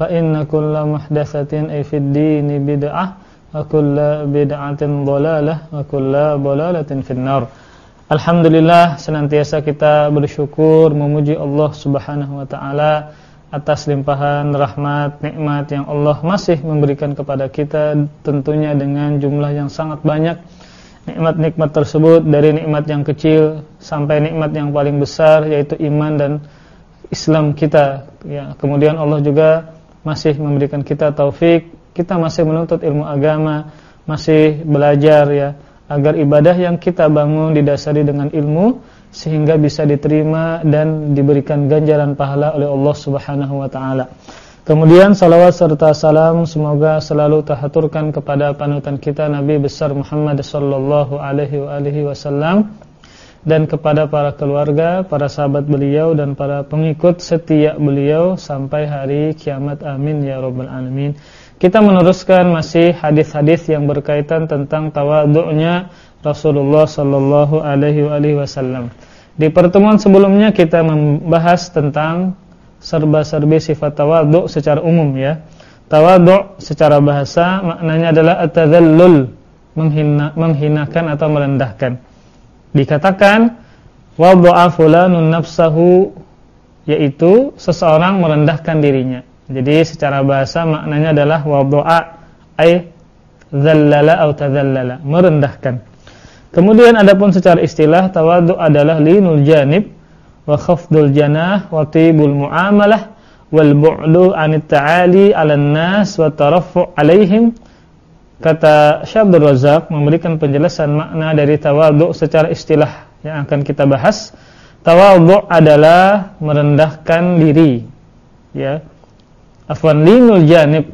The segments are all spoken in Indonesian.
فإن كل محدثة أي في الدين بدعة وكل بدعة ضلالة وكل ضلالة في النار Alhamdulillah senantiasa kita bersyukur memuji Allah Subhanahu wa taala atas limpahan rahmat nikmat yang Allah masih memberikan kepada kita tentunya dengan jumlah yang sangat banyak nikmat-nikmat tersebut dari nikmat yang kecil sampai nikmat yang paling besar yaitu iman dan Islam kita ya kemudian Allah juga masih memberikan kita taufik, kita masih menuntut ilmu agama, masih belajar ya, agar ibadah yang kita bangun didasari dengan ilmu sehingga bisa diterima dan diberikan ganjaran pahala oleh Allah Subhanahu wa taala. Kemudian salawat serta salam semoga selalu terhaturkan kepada panutan kita Nabi besar Muhammad sallallahu alaihi wasallam dan kepada para keluarga, para sahabat beliau dan para pengikut setia beliau sampai hari kiamat amin ya rabbal alamin. Kita meneruskan masih hadis-hadis yang berkaitan tentang tawaduknya Rasulullah sallallahu alaihi wasallam. Di pertemuan sebelumnya kita membahas tentang serba-serbi sifat tawaduk secara umum ya. Tawaduk secara bahasa maknanya adalah at-tadhallul, menghina, menghinakan atau merendahkan dikatakan wadha'a fulanun nafsahu yaitu seseorang merendahkan dirinya. Jadi secara bahasa maknanya adalah wadha'a ay dzallala atau tadzallala, merendahkan. Kemudian adapun secara istilah tawadhu adalah linul janib wa khafdul janah wa tibul muamalah wal bu'du 'anit ta'ali 'alan nas wa taraffu' 'alaihim Kata Syabdur Razak memberikan penjelasan makna dari tawadhu secara istilah yang akan kita bahas. Tawadhu adalah merendahkan diri. Ya. Afwan linul janib,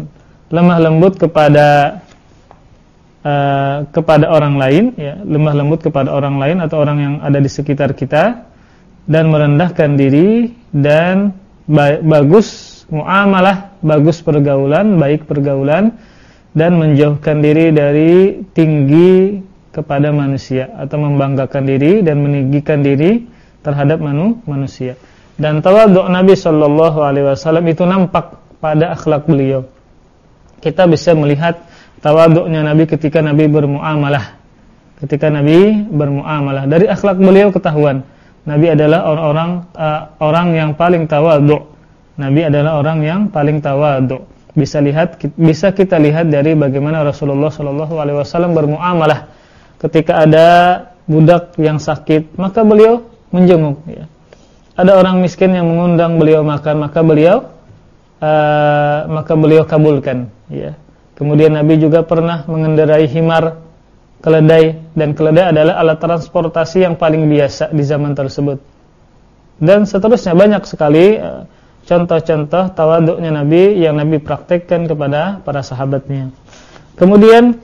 lemah lembut kepada uh, kepada orang lain, ya, lemah lembut kepada orang lain atau orang yang ada di sekitar kita dan merendahkan diri dan bagus muamalah, bagus pergaulan, baik pergaulan dan menjauhkan diri dari tinggi kepada manusia atau membanggakan diri dan meninggikan diri terhadap manu, manusia. Dan tawaduk Nabi Shallallahu alaihi wasallam itu nampak pada akhlak beliau. Kita bisa melihat tawaduknya Nabi ketika Nabi bermuamalah. Ketika Nabi bermuamalah dari akhlak beliau ketahuan Nabi adalah orang-orang uh, orang yang paling tawaduk. Nabi adalah orang yang paling tawaduk bisa lihat bisa kita lihat dari bagaimana Rasulullah Shallallahu alaihi wasallam bermuamalah ketika ada budak yang sakit maka beliau menjenguk ya. ada orang miskin yang mengundang beliau makan maka beliau uh, maka beliau kabulkan ya kemudian Nabi juga pernah mengendarai himar keledai dan keledai adalah alat transportasi yang paling biasa di zaman tersebut dan seterusnya banyak sekali uh, contoh-contoh tawaduknya Nabi yang Nabi praktekkan kepada para sahabatnya. Kemudian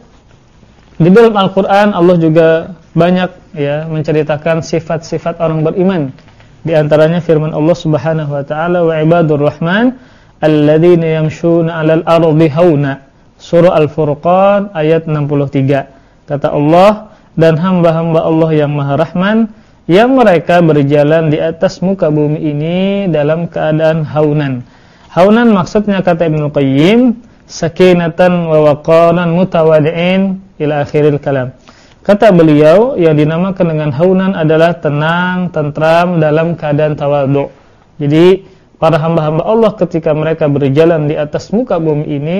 di dalam Al-Qur'an Allah juga banyak ya menceritakan sifat-sifat orang beriman. Di antaranya firman Allah Subhanahu wa taala wa ibadur rahman alladzina yamshuna 'alal ardi hauna. Surah Al-Furqan ayat 63. Kata Allah, dan hamba-hamba Allah yang Maha Rahman yang mereka berjalan di atas muka bumi ini dalam keadaan haunan. Haunan maksudnya kata Ibnu Qayyim sakinatan wa waqaran mutawadi'in ila akhiril kalam. Kata beliau yang dinamakan dengan haunan adalah tenang, tentram dalam keadaan tawadhu. Jadi para hamba-hamba Allah ketika mereka berjalan di atas muka bumi ini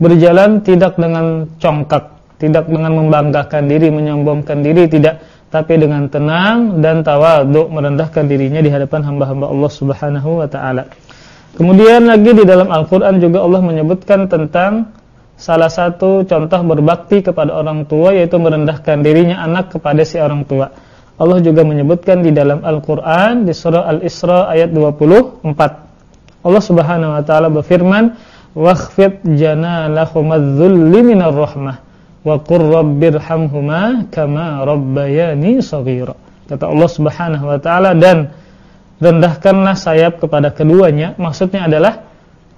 berjalan tidak dengan congkak, tidak dengan membanggakan diri, menyombongkan diri, tidak tapi dengan tenang dan tawadhu merendahkan dirinya di hadapan hamba-hamba Allah Subhanahu wa taala. Kemudian lagi di dalam Al-Qur'an juga Allah menyebutkan tentang salah satu contoh berbakti kepada orang tua yaitu merendahkan dirinya anak kepada si orang tua. Allah juga menyebutkan di dalam Al-Qur'an di surah Al-Isra ayat 24. Allah Subhanahu wa taala berfirman, "Wakhfid janalahumadh-dhulli minar rahmah." Wa qur rabbirhamhuma kama rabbayani shaghira. Kata Allah Subhanahu wa taala dan rendahkanlah sayap kepada keduanya. Maksudnya adalah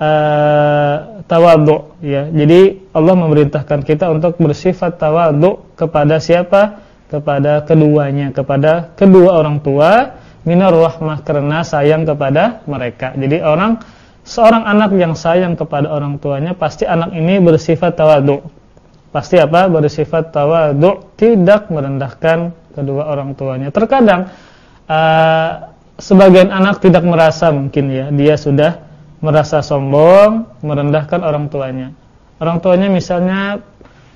uh, tawadhu ya. Jadi Allah memerintahkan kita untuk bersifat tawadhu kepada siapa? Kepada keduanya, kepada kedua orang tua minar rahmah karena sayang kepada mereka. Jadi orang seorang anak yang sayang kepada orang tuanya pasti anak ini bersifat tawadhu pasti apa? Bersifat tawadhu tidak merendahkan kedua orang tuanya. Terkadang uh, sebagian anak tidak merasa mungkin ya dia sudah merasa sombong merendahkan orang tuanya. Orang tuanya misalnya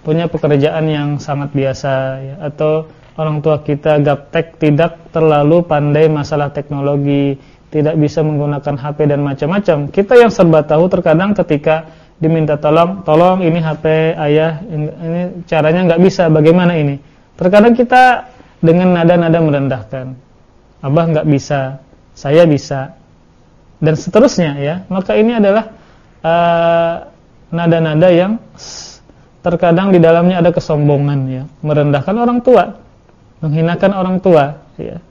punya pekerjaan yang sangat biasa ya, atau orang tua kita gaptek tidak terlalu pandai masalah teknologi tidak bisa menggunakan HP dan macam-macam. Kita yang serba tahu terkadang ketika diminta tolong, tolong ini HP ayah, ini caranya nggak bisa, bagaimana ini? Terkadang kita dengan nada-nada merendahkan, abah nggak bisa, saya bisa, dan seterusnya ya. Maka ini adalah eh, nada-nada uh, yang terkadang di dalamnya ada kesombongan ya, merendahkan orang tua, menghinakan orang tua, ya,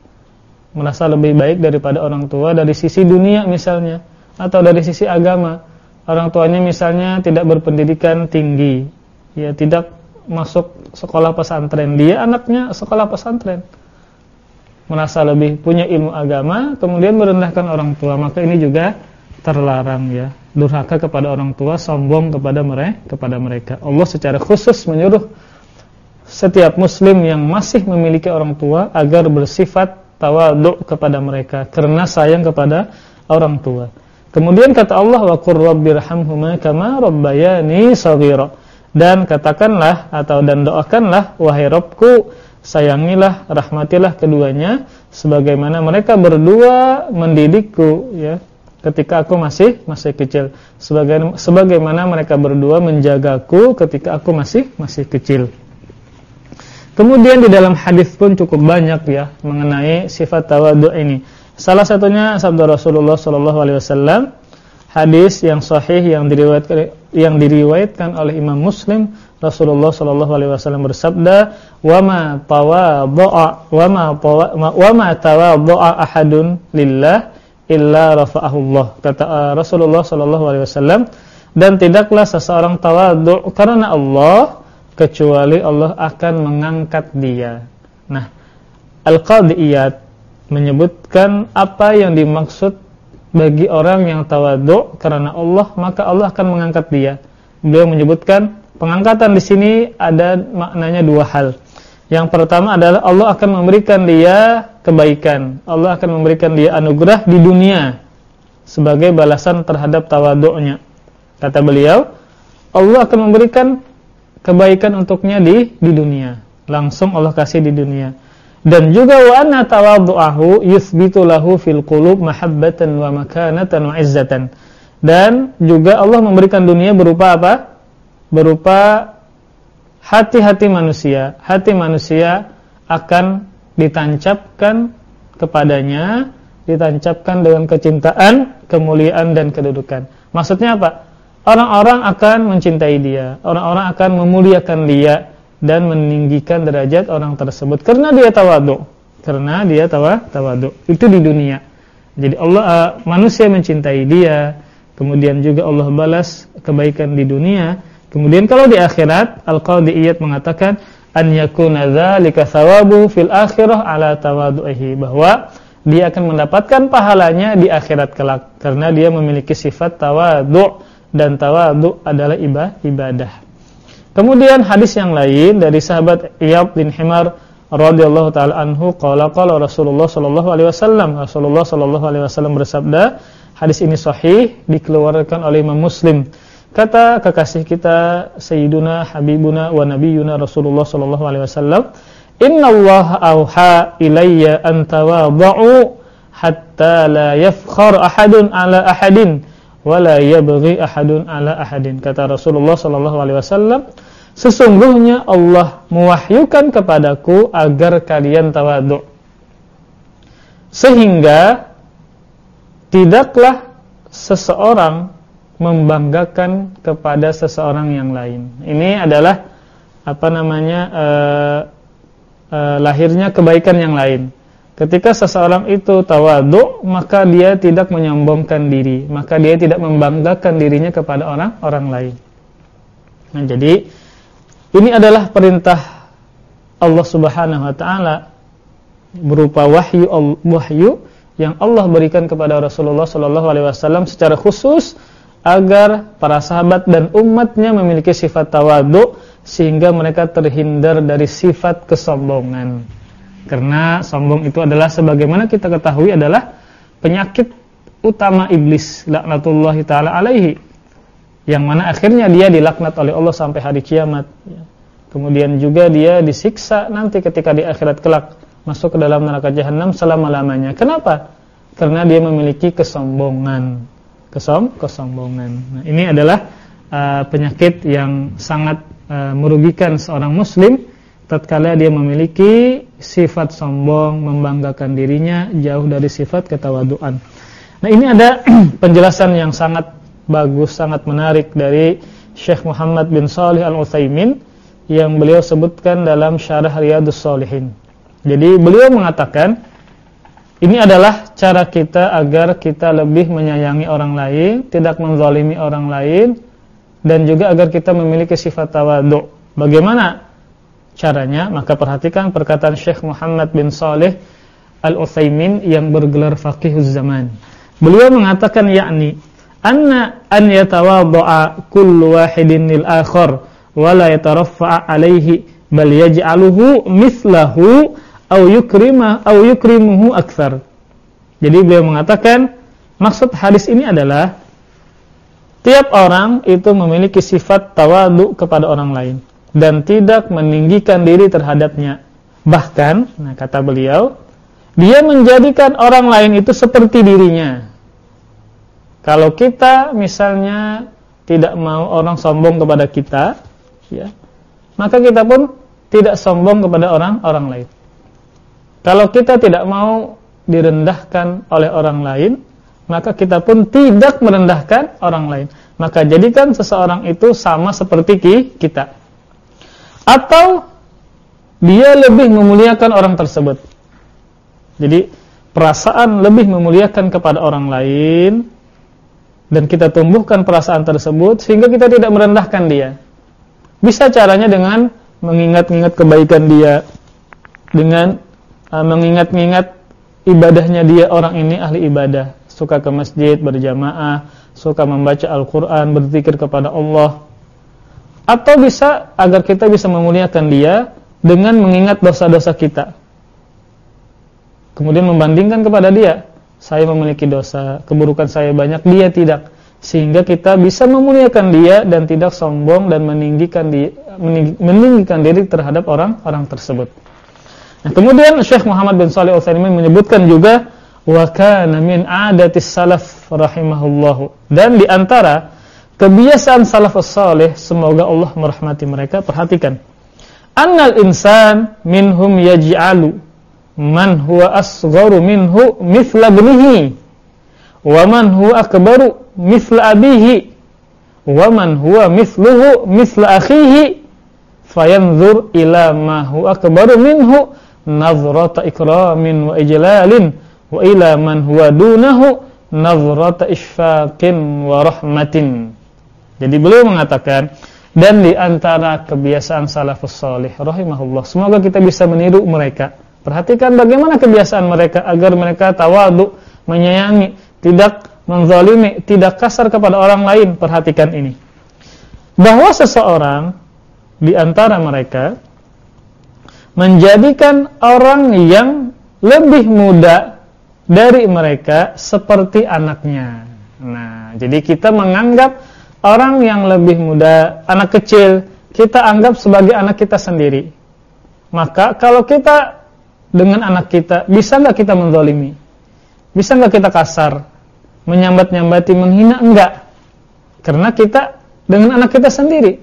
merasa lebih baik daripada orang tua dari sisi dunia misalnya, atau dari sisi agama orang tuanya misalnya tidak berpendidikan tinggi, ya tidak masuk sekolah pesantren, dia anaknya sekolah pesantren. Merasa lebih punya ilmu agama, kemudian merendahkan orang tua, maka ini juga terlarang ya. Durhaka kepada orang tua, sombong kepada mereka, kepada mereka. Allah secara khusus menyuruh setiap muslim yang masih memiliki orang tua agar bersifat tawadhu kepada mereka karena sayang kepada orang tua. Kemudian kata Allah wa qur rabbirhamhuma kama rabbayani shaghira. Dan katakanlah atau dan doakanlah wahai Rabbku sayangilah rahmatilah keduanya sebagaimana mereka berdua mendidikku ya ketika aku masih masih kecil sebagaimana sebagaimana mereka berdua menjagaku ketika aku masih masih kecil. Kemudian di dalam hadis pun cukup banyak ya mengenai sifat tawadhu ini. Salah satunya sabda Rasulullah sallallahu alaihi wasallam hadis yang sahih yang diriwayatkan yang diriwayatkan oleh Imam Muslim Rasulullah sallallahu alaihi wasallam bersabda wa ma tawadha'a wa ma wa ahadun lillah illa rafa'ahu Allah. Kata uh, Rasulullah sallallahu alaihi wasallam dan tidaklah seseorang tawadhu karena Allah kecuali Allah akan mengangkat dia. Nah al-qadiyat menyebutkan apa yang dimaksud bagi orang yang tawadhu karena Allah maka Allah akan mengangkat dia. Beliau menyebutkan pengangkatan di sini ada maknanya dua hal. Yang pertama adalah Allah akan memberikan dia kebaikan. Allah akan memberikan dia anugerah di dunia sebagai balasan terhadap tawadhu'nya. Kata beliau, Allah akan memberikan kebaikan untuknya di di dunia. Langsung Allah kasih di dunia dan juga wa anna tawadhu'ahu yuthbitu lahu fil qulub mahabbatan wa makanatan wa izzatan. Dan juga Allah memberikan dunia berupa apa? Berupa hati-hati manusia. Hati manusia akan ditancapkan kepadanya ditancapkan dengan kecintaan kemuliaan dan kedudukan. Maksudnya apa? Orang-orang akan mencintai dia. Orang-orang akan memuliakan dia dan meninggikan derajat orang tersebut. Karena dia tawadhu karena dia tawa tawadhu itu di dunia. Jadi Allah uh, manusia mencintai dia. Kemudian juga Allah balas kebaikan di dunia. Kemudian kalau di akhirat al-qadiyat mengatakan an yakuna dzalika thawabu fil akhirah ala tawadu'ihi bahwa dia akan mendapatkan pahalanya di akhirat kelak. Karena dia memiliki sifat tawadu dan tawadu adalah ibadah. Kemudian hadis yang lain dari sahabat Iyad bin Himar radhiyallahu taala anhu qala qala Rasulullah sallallahu alaihi wasallam Rasulullah sallallahu alaihi wasallam bersabda Hadis ini sahih dikeluarkan oleh Imam Muslim. Kata kekasih kita Sayyiduna Habibuna wa Nabiyuna Rasulullah sallallahu alaihi wasallam, "Inna Allah auha ilayya an tawadhu hatta la yafkhar ahadun ala ahadin wa la yabghi ahadun ala ahadin." Kata Rasulullah sallallahu alaihi wasallam, "Sesungguhnya Allah mewahyukan kepadaku agar kalian tawadhu." Sehingga tidaklah seseorang membanggakan kepada seseorang yang lain. Ini adalah apa namanya uh, uh, lahirnya kebaikan yang lain. Ketika seseorang itu tawadhu, maka dia tidak menyombongkan diri, maka dia tidak membanggakan dirinya kepada orang orang lain. Nah, jadi ini adalah perintah Allah Subhanahu wa taala berupa wahyu wahyu yang Allah berikan kepada Rasulullah Shallallahu Alaihi Wasallam secara khusus agar para sahabat dan umatnya memiliki sifat tawadu sehingga mereka terhindar dari sifat kesombongan. Karena sombong itu adalah sebagaimana kita ketahui adalah penyakit utama iblis laknatullahi taala alaihi yang mana akhirnya dia dilaknat oleh Allah sampai hari kiamat. Kemudian juga dia disiksa nanti ketika di akhirat kelak masuk ke dalam neraka jahanam selama-lamanya. Kenapa? Karena dia memiliki kesombongan. Kesom kesombongan. Nah, ini adalah uh, penyakit yang sangat uh, merugikan seorang muslim tatkala dia memiliki sifat sombong, membanggakan dirinya jauh dari sifat ketawaduan. Nah, ini ada penjelasan yang sangat bagus, sangat menarik dari Syekh Muhammad bin Salih Al-Utsaimin yang beliau sebutkan dalam Syarah Riyadhus Shalihin. Jadi beliau mengatakan ini adalah cara kita agar kita lebih menyayangi orang lain, tidak menzalimi orang lain dan juga agar kita memiliki sifat tawadhu. Bagaimana caranya? Maka perhatikan perkataan Syekh Muhammad bin Saleh Al-Utsaimin yang bergelar faqihuz zaman. Beliau mengatakan yakni anna an yatawadda'a kullu wahidin lil akhar wa la yataraffa'a alaihi bal yaj'aluhu mithlahu au yukrima au yukrimuhu akthar. Jadi beliau mengatakan maksud hadis ini adalah tiap orang itu memiliki sifat tawadu kepada orang lain dan tidak meninggikan diri terhadapnya. Bahkan, nah kata beliau, dia menjadikan orang lain itu seperti dirinya. Kalau kita misalnya tidak mau orang sombong kepada kita, ya, maka kita pun tidak sombong kepada orang orang lain. Kalau kita tidak mau direndahkan oleh orang lain, maka kita pun tidak merendahkan orang lain. Maka jadikan seseorang itu sama seperti kita. Atau dia lebih memuliakan orang tersebut. Jadi perasaan lebih memuliakan kepada orang lain dan kita tumbuhkan perasaan tersebut sehingga kita tidak merendahkan dia. Bisa caranya dengan mengingat-ingat kebaikan dia, dengan uh, mengingat-ingat ibadahnya dia orang ini ahli ibadah, suka ke masjid berjamaah, suka membaca Al-Qur'an, berzikir kepada Allah. Atau bisa agar kita bisa memuliakan dia dengan mengingat dosa-dosa kita. Kemudian membandingkan kepada dia, saya memiliki dosa, keburukan saya banyak, dia tidak. Sehingga kita bisa memuliakan dia dan tidak sombong dan meninggikan, di, meninggikan diri terhadap orang-orang tersebut. Nah, kemudian Syekh Muhammad bin Shalih Al-Utsaimin menyebutkan juga wa kana min adatis salaf rahimahullahu dan di antara kebiasaan salafus salih semoga Allah merahmati mereka perhatikan annal insan minhum yaj'alu man huwa asgharu minhu mithla ibnihi wa man huwa akbaru mithla abihi wa man huwa mithluhu mithla akhihi fayanzur ila ma huwa akbaru minhu nazrata ikramin wa ijlalin wa ila man huwa dunahu nazrata isfaqin wa rahmatin. Jadi beliau mengatakan dan di antara kebiasaan salafus salih rahimahullah. Semoga kita bisa meniru mereka. Perhatikan bagaimana kebiasaan mereka agar mereka tawadu, menyayangi, tidak menzalimi, tidak kasar kepada orang lain. Perhatikan ini. Bahwa seseorang di antara mereka menjadikan orang yang lebih muda dari mereka seperti anaknya. Nah, jadi kita menganggap orang yang lebih muda, anak kecil, kita anggap sebagai anak kita sendiri. Maka kalau kita dengan anak kita, bisa nggak kita menzalimi? Bisa nggak kita kasar? Menyambat-nyambati, menghina? Enggak. Karena kita dengan anak kita sendiri.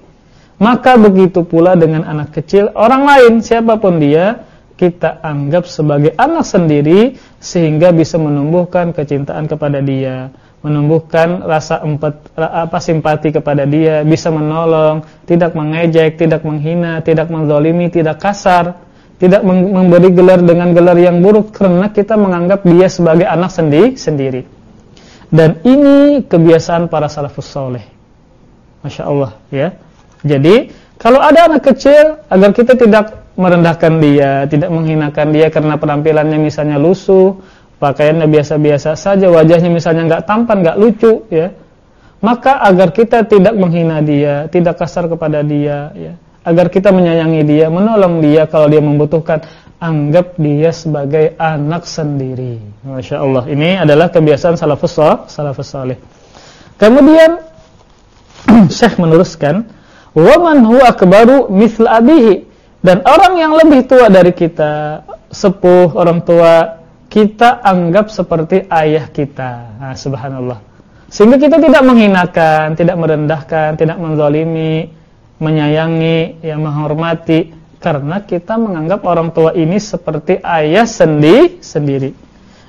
Maka begitu pula dengan anak kecil, orang lain, siapa pun dia, kita anggap sebagai anak sendiri, sehingga bisa menumbuhkan kecintaan kepada dia menumbuhkan rasa empat apa simpati kepada dia, bisa menolong, tidak mengejek, tidak menghina, tidak menzalimi, tidak kasar, tidak memberi gelar dengan gelar yang buruk karena kita menganggap dia sebagai anak sendiri sendiri. Dan ini kebiasaan para salafus soleh. Masya Allah ya. Jadi kalau ada anak kecil agar kita tidak merendahkan dia, tidak menghinakan dia karena penampilannya misalnya lusuh pakaiannya biasa-biasa saja, wajahnya misalnya nggak tampan, nggak lucu, ya. Maka agar kita tidak menghina dia, tidak kasar kepada dia, ya. Agar kita menyayangi dia, menolong dia kalau dia membutuhkan, anggap dia sebagai anak sendiri. Masya Allah. Ini adalah kebiasaan salafus salafus salih. Kemudian Syekh meneruskan, "Waman huwa akbaru misl abihi." Dan orang yang lebih tua dari kita, sepuh, orang tua kita anggap seperti ayah kita. Nah, subhanallah. Sehingga kita tidak menghinakan, tidak merendahkan, tidak menzalimi, menyayangi, yang menghormati karena kita menganggap orang tua ini seperti ayah sendi sendiri.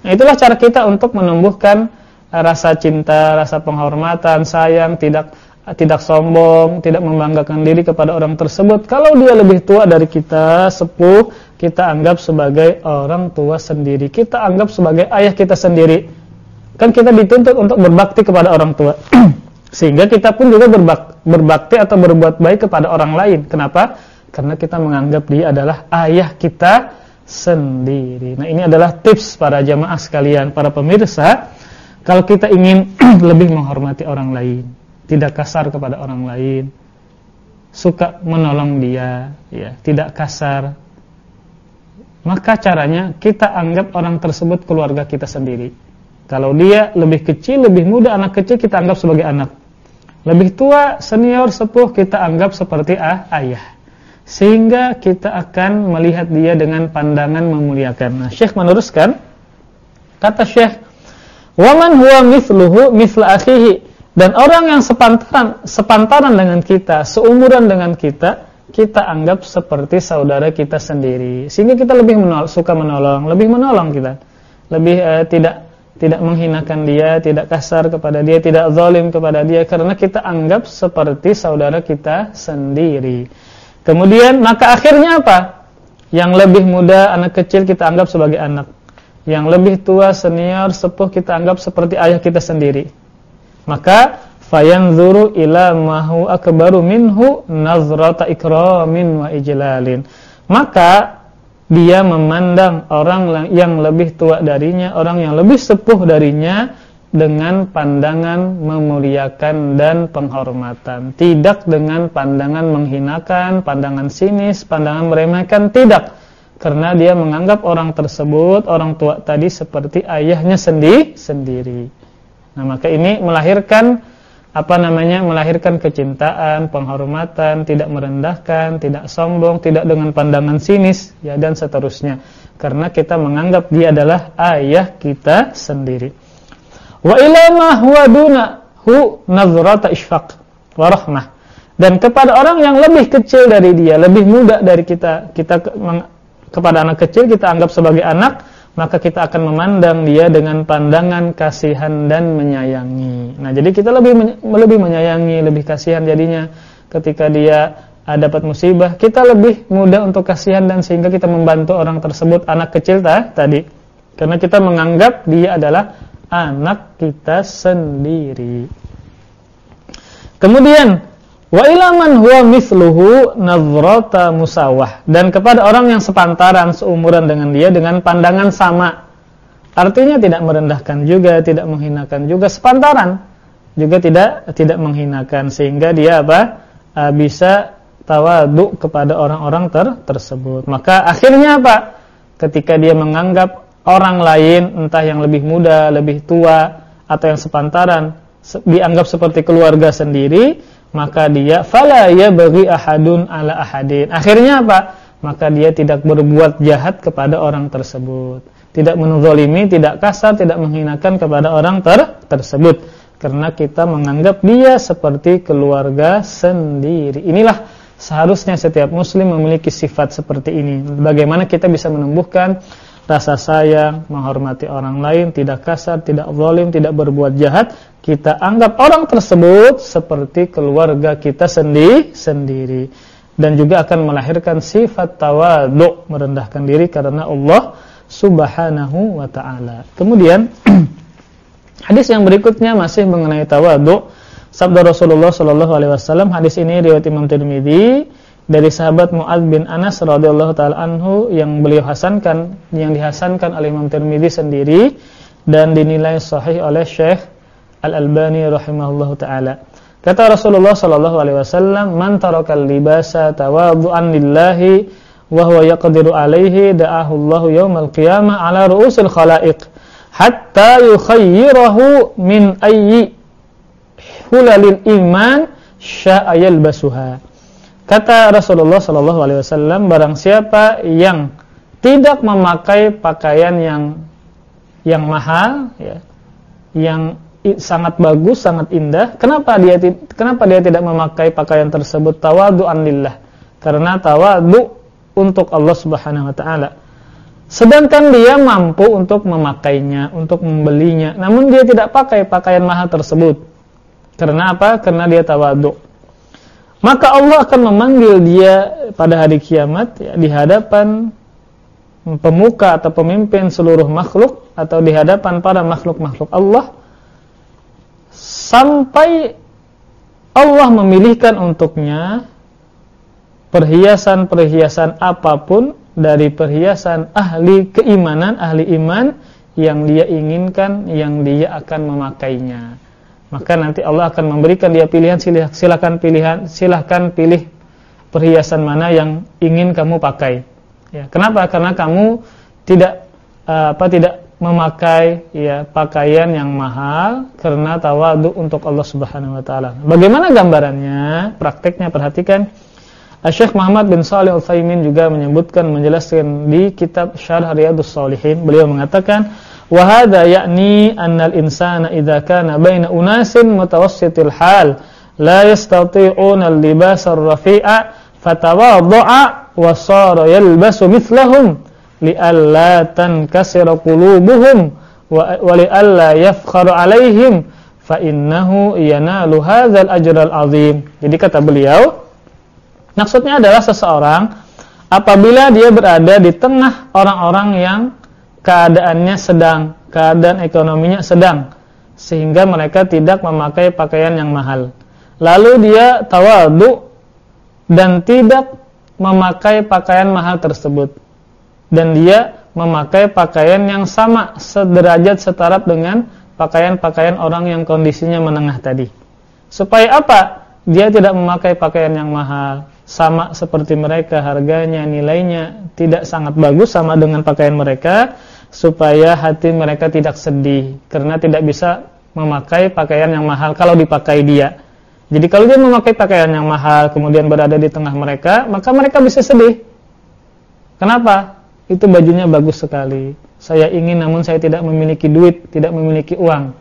Nah, itulah cara kita untuk menumbuhkan rasa cinta, rasa penghormatan, sayang, tidak tidak sombong, tidak membanggakan diri kepada orang tersebut. Kalau dia lebih tua dari kita, sepuh, kita anggap sebagai orang tua sendiri. Kita anggap sebagai ayah kita sendiri. Kan kita dituntut untuk berbakti kepada orang tua. Sehingga kita pun juga berbak berbakti atau berbuat baik kepada orang lain. Kenapa? Karena kita menganggap dia adalah ayah kita sendiri. Nah, ini adalah tips para jamaah sekalian, para pemirsa. Kalau kita ingin lebih menghormati orang lain, tidak kasar kepada orang lain, suka menolong dia, ya, tidak kasar. Maka caranya kita anggap orang tersebut keluarga kita sendiri. Kalau dia lebih kecil, lebih muda, anak kecil kita anggap sebagai anak. Lebih tua, senior, sepuh kita anggap seperti ah, ayah. Sehingga kita akan melihat dia dengan pandangan memuliakan. Nah, Syekh meneruskan, kata Syekh, "Waman huwa mithluhu mithla akhihi." Dan orang yang sepantaran sepantaran dengan kita, seumuran dengan kita, kita anggap seperti saudara kita sendiri. Sehingga kita lebih menol suka menolong, lebih menolong kita. Lebih uh, tidak tidak menghinakan dia, tidak kasar kepada dia, tidak zalim kepada dia karena kita anggap seperti saudara kita sendiri. Kemudian maka akhirnya apa? Yang lebih muda, anak kecil kita anggap sebagai anak. Yang lebih tua, senior, sepuh kita anggap seperti ayah kita sendiri maka fayanzuru ila mahu akbaru minhu nazrata ikramin wa ijlalin. Maka dia memandang orang yang lebih tua darinya orang yang lebih sepuh darinya dengan pandangan memuliakan dan penghormatan. Tidak dengan pandangan menghinakan pandangan sinis pandangan meremehkan tidak. Karena dia menganggap orang tersebut orang tua tadi seperti ayahnya sendiri sendiri. Nah, maka ini melahirkan apa namanya? melahirkan kecintaan, penghormatan, tidak merendahkan, tidak sombong, tidak dengan pandangan sinis ya dan seterusnya. Karena kita menganggap dia adalah ayah kita sendiri. Wa ila ma huwa duna hu nazrata isfaq wa rahmah. Dan kepada orang yang lebih kecil dari dia, lebih muda dari kita, kita kepada anak kecil kita anggap sebagai anak, maka kita akan memandang dia dengan pandangan kasihan dan menyayangi. Nah, jadi kita lebih lebih menyayangi, lebih kasihan jadinya ketika dia uh, dapat musibah, kita lebih mudah untuk kasihan dan sehingga kita membantu orang tersebut anak kecil ta, tadi. Karena kita menganggap dia adalah anak kita sendiri. Kemudian Wa ilaman huwa mithluhu nazrata musawah. Dan kepada orang yang sepantaran seumuran dengan dia dengan pandangan sama. Artinya tidak merendahkan juga, tidak menghinakan juga sepantaran. Juga tidak tidak menghinakan sehingga dia apa? Uh, bisa tawadu kepada orang-orang ter tersebut. Maka akhirnya apa? Ketika dia menganggap orang lain entah yang lebih muda, lebih tua atau yang sepantaran dianggap seperti keluarga sendiri, maka dia fala ya bagi ahadun ala ahadin. Akhirnya apa? Maka dia tidak berbuat jahat kepada orang tersebut. Tidak menuzalimi, tidak kasar, tidak menghinakan kepada orang ter tersebut. Karena kita menganggap dia seperti keluarga sendiri. Inilah seharusnya setiap muslim memiliki sifat seperti ini. Bagaimana kita bisa menumbuhkan rasa sayang, menghormati orang lain, tidak kasar, tidak zalim, tidak berbuat jahat, kita anggap orang tersebut seperti keluarga kita sendiri sendiri dan juga akan melahirkan sifat tawadhu, merendahkan diri karena Allah Subhanahu wa taala. Kemudian hadis yang berikutnya masih mengenai tawadhu. Sabda Rasulullah sallallahu alaihi wasallam, hadis ini riwayat Imam dari sahabat Muad bin Anas radhiyallahu taala anhu yang beliau hasankan yang dihasankan oleh Imam Tirmizi sendiri dan dinilai sahih oleh Syekh Al-Albani rahimahullahu taala. Kata Rasulullah sallallahu alaihi wasallam, "Man tarakal libasa tawadhu'an lillahi wa huwa yaqdiru alaihi da'ahu Allahu yaumal qiyamah ala ru'usil khalaiq hatta yukhayyirahu min ayyi hulalil iman sya'a yalbasuha." Kata Rasulullah Shallallahu Alaihi Wasallam, barang siapa yang tidak memakai pakaian yang yang mahal, ya, yang sangat bagus, sangat indah, kenapa dia kenapa dia tidak memakai pakaian tersebut tawadu'an lillah? Karena tawadu untuk Allah Subhanahu Wa Taala. Sedangkan dia mampu untuk memakainya, untuk membelinya, namun dia tidak pakai pakaian mahal tersebut. Karena apa? Karena dia tawadu maka Allah akan memanggil dia pada hari kiamat ya, di hadapan pemuka atau pemimpin seluruh makhluk atau di hadapan para makhluk-makhluk Allah sampai Allah memilihkan untuknya perhiasan-perhiasan apa pun dari perhiasan ahli keimanan, ahli iman yang dia inginkan, yang dia akan memakainya maka nanti Allah akan memberikan dia pilihan. Silakan pilihan silakan pilih perhiasan mana yang ingin kamu pakai. Ya kenapa? Karena kamu tidak uh, apa tidak memakai ya pakaian yang mahal karena tawadu untuk Allah Subhanahu wa taala. Bagaimana gambarannya? Prakteknya perhatikan. Syekh Muhammad bin Shalih Al-Utsaimin juga menyebutkan menjelaskan di kitab Syarh Riyadhus Shalihin. Beliau mengatakan Wa hadha ya'ni anna al-insana idza kana baina unasin mutawassitil hal la yastati'una al-libas ar-rafi'a fatawadda'a wa yalbasu mithlahum li'alla tankasira qulubuhum wa li'alla yafkharu 'alaihim. Jadi kata beliau maksudnya adalah seseorang apabila dia berada di tengah orang-orang yang keadaannya sedang, keadaan ekonominya sedang sehingga mereka tidak memakai pakaian yang mahal. Lalu dia tawadu dan tidak memakai pakaian mahal tersebut. Dan dia memakai pakaian yang sama sederajat setaraf dengan pakaian-pakaian orang yang kondisinya menengah tadi. Supaya apa? Dia tidak memakai pakaian yang mahal, sama seperti mereka harganya, nilainya tidak sangat bagus sama dengan pakaian mereka supaya hati mereka tidak sedih karena tidak bisa memakai pakaian yang mahal kalau dipakai dia. Jadi kalau dia memakai pakaian yang mahal kemudian berada di tengah mereka, maka mereka bisa sedih. Kenapa? Itu bajunya bagus sekali. Saya ingin namun saya tidak memiliki duit, tidak memiliki uang.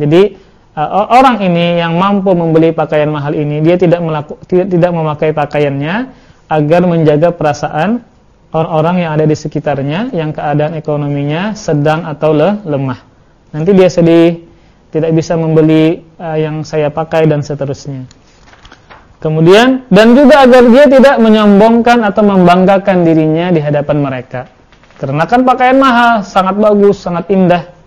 Jadi uh, orang ini yang mampu membeli pakaian mahal ini, dia tidak melaku, tidak, memakai pakaiannya agar menjaga perasaan orang-orang yang ada di sekitarnya yang keadaan ekonominya sedang atau le lemah. Nanti dia sedih, tidak bisa membeli uh, yang saya pakai dan seterusnya. Kemudian dan juga agar dia tidak menyombongkan atau membanggakan dirinya di hadapan mereka. Karena kan pakaian mahal, sangat bagus, sangat indah.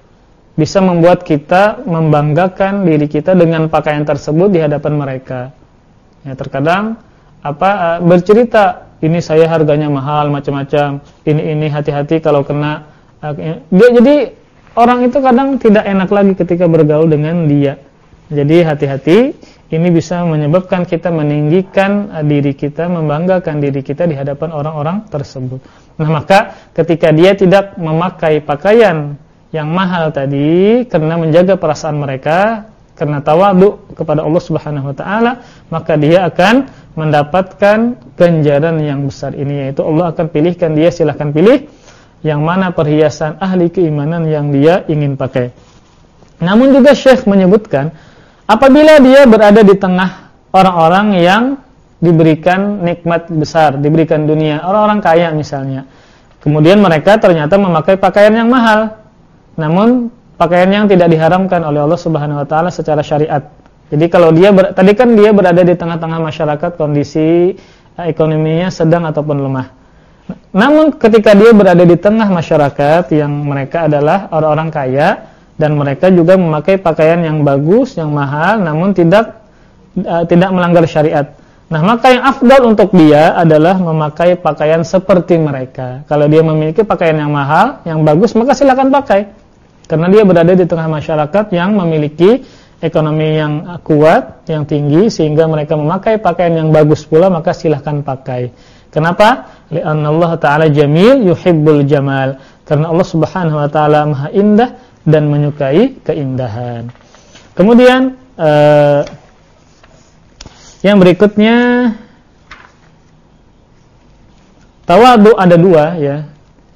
Bisa membuat kita membanggakan diri kita dengan pakaian tersebut di hadapan mereka. Ya, terkadang apa uh, bercerita ini saya harganya mahal macam-macam, ini ini hati-hati kalau kena uh, dia jadi orang itu kadang tidak enak lagi ketika bergaul dengan dia. Jadi hati-hati ini bisa menyebabkan kita meninggikan uh, diri kita, membanggakan diri kita di hadapan orang-orang tersebut. Nah, maka ketika dia tidak memakai pakaian yang mahal tadi karena menjaga perasaan mereka, karena tawadu kepada Allah Subhanahu wa taala, maka dia akan mendapatkan ganjaran yang besar ini yaitu Allah akan pilihkan dia silahkan pilih yang mana perhiasan ahli keimanan yang dia ingin pakai. Namun juga Syekh menyebutkan apabila dia berada di tengah orang-orang yang diberikan nikmat besar, diberikan dunia, orang-orang kaya misalnya. Kemudian mereka ternyata memakai pakaian yang mahal. Namun pakaian yang tidak diharamkan oleh Allah Subhanahu wa taala secara syariat. Jadi kalau dia ber, tadi kan dia berada di tengah-tengah masyarakat kondisi eh, ekonominya sedang ataupun lemah. Namun ketika dia berada di tengah masyarakat yang mereka adalah orang-orang kaya dan mereka juga memakai pakaian yang bagus, yang mahal namun tidak uh, tidak melanggar syariat. Nah, maka yang afdal untuk dia adalah memakai pakaian seperti mereka. Kalau dia memiliki pakaian yang mahal, yang bagus, maka silakan pakai. Karena dia berada di tengah masyarakat yang memiliki ekonomi yang kuat, yang tinggi sehingga mereka memakai pakaian yang bagus pula maka silahkan pakai. Kenapa? Lianna Allah Taala jamil yuhibbul jamal. Karena Allah Subhanahu wa taala Maha indah dan menyukai keindahan. Kemudian uh, yang berikutnya tawadu ada dua ya.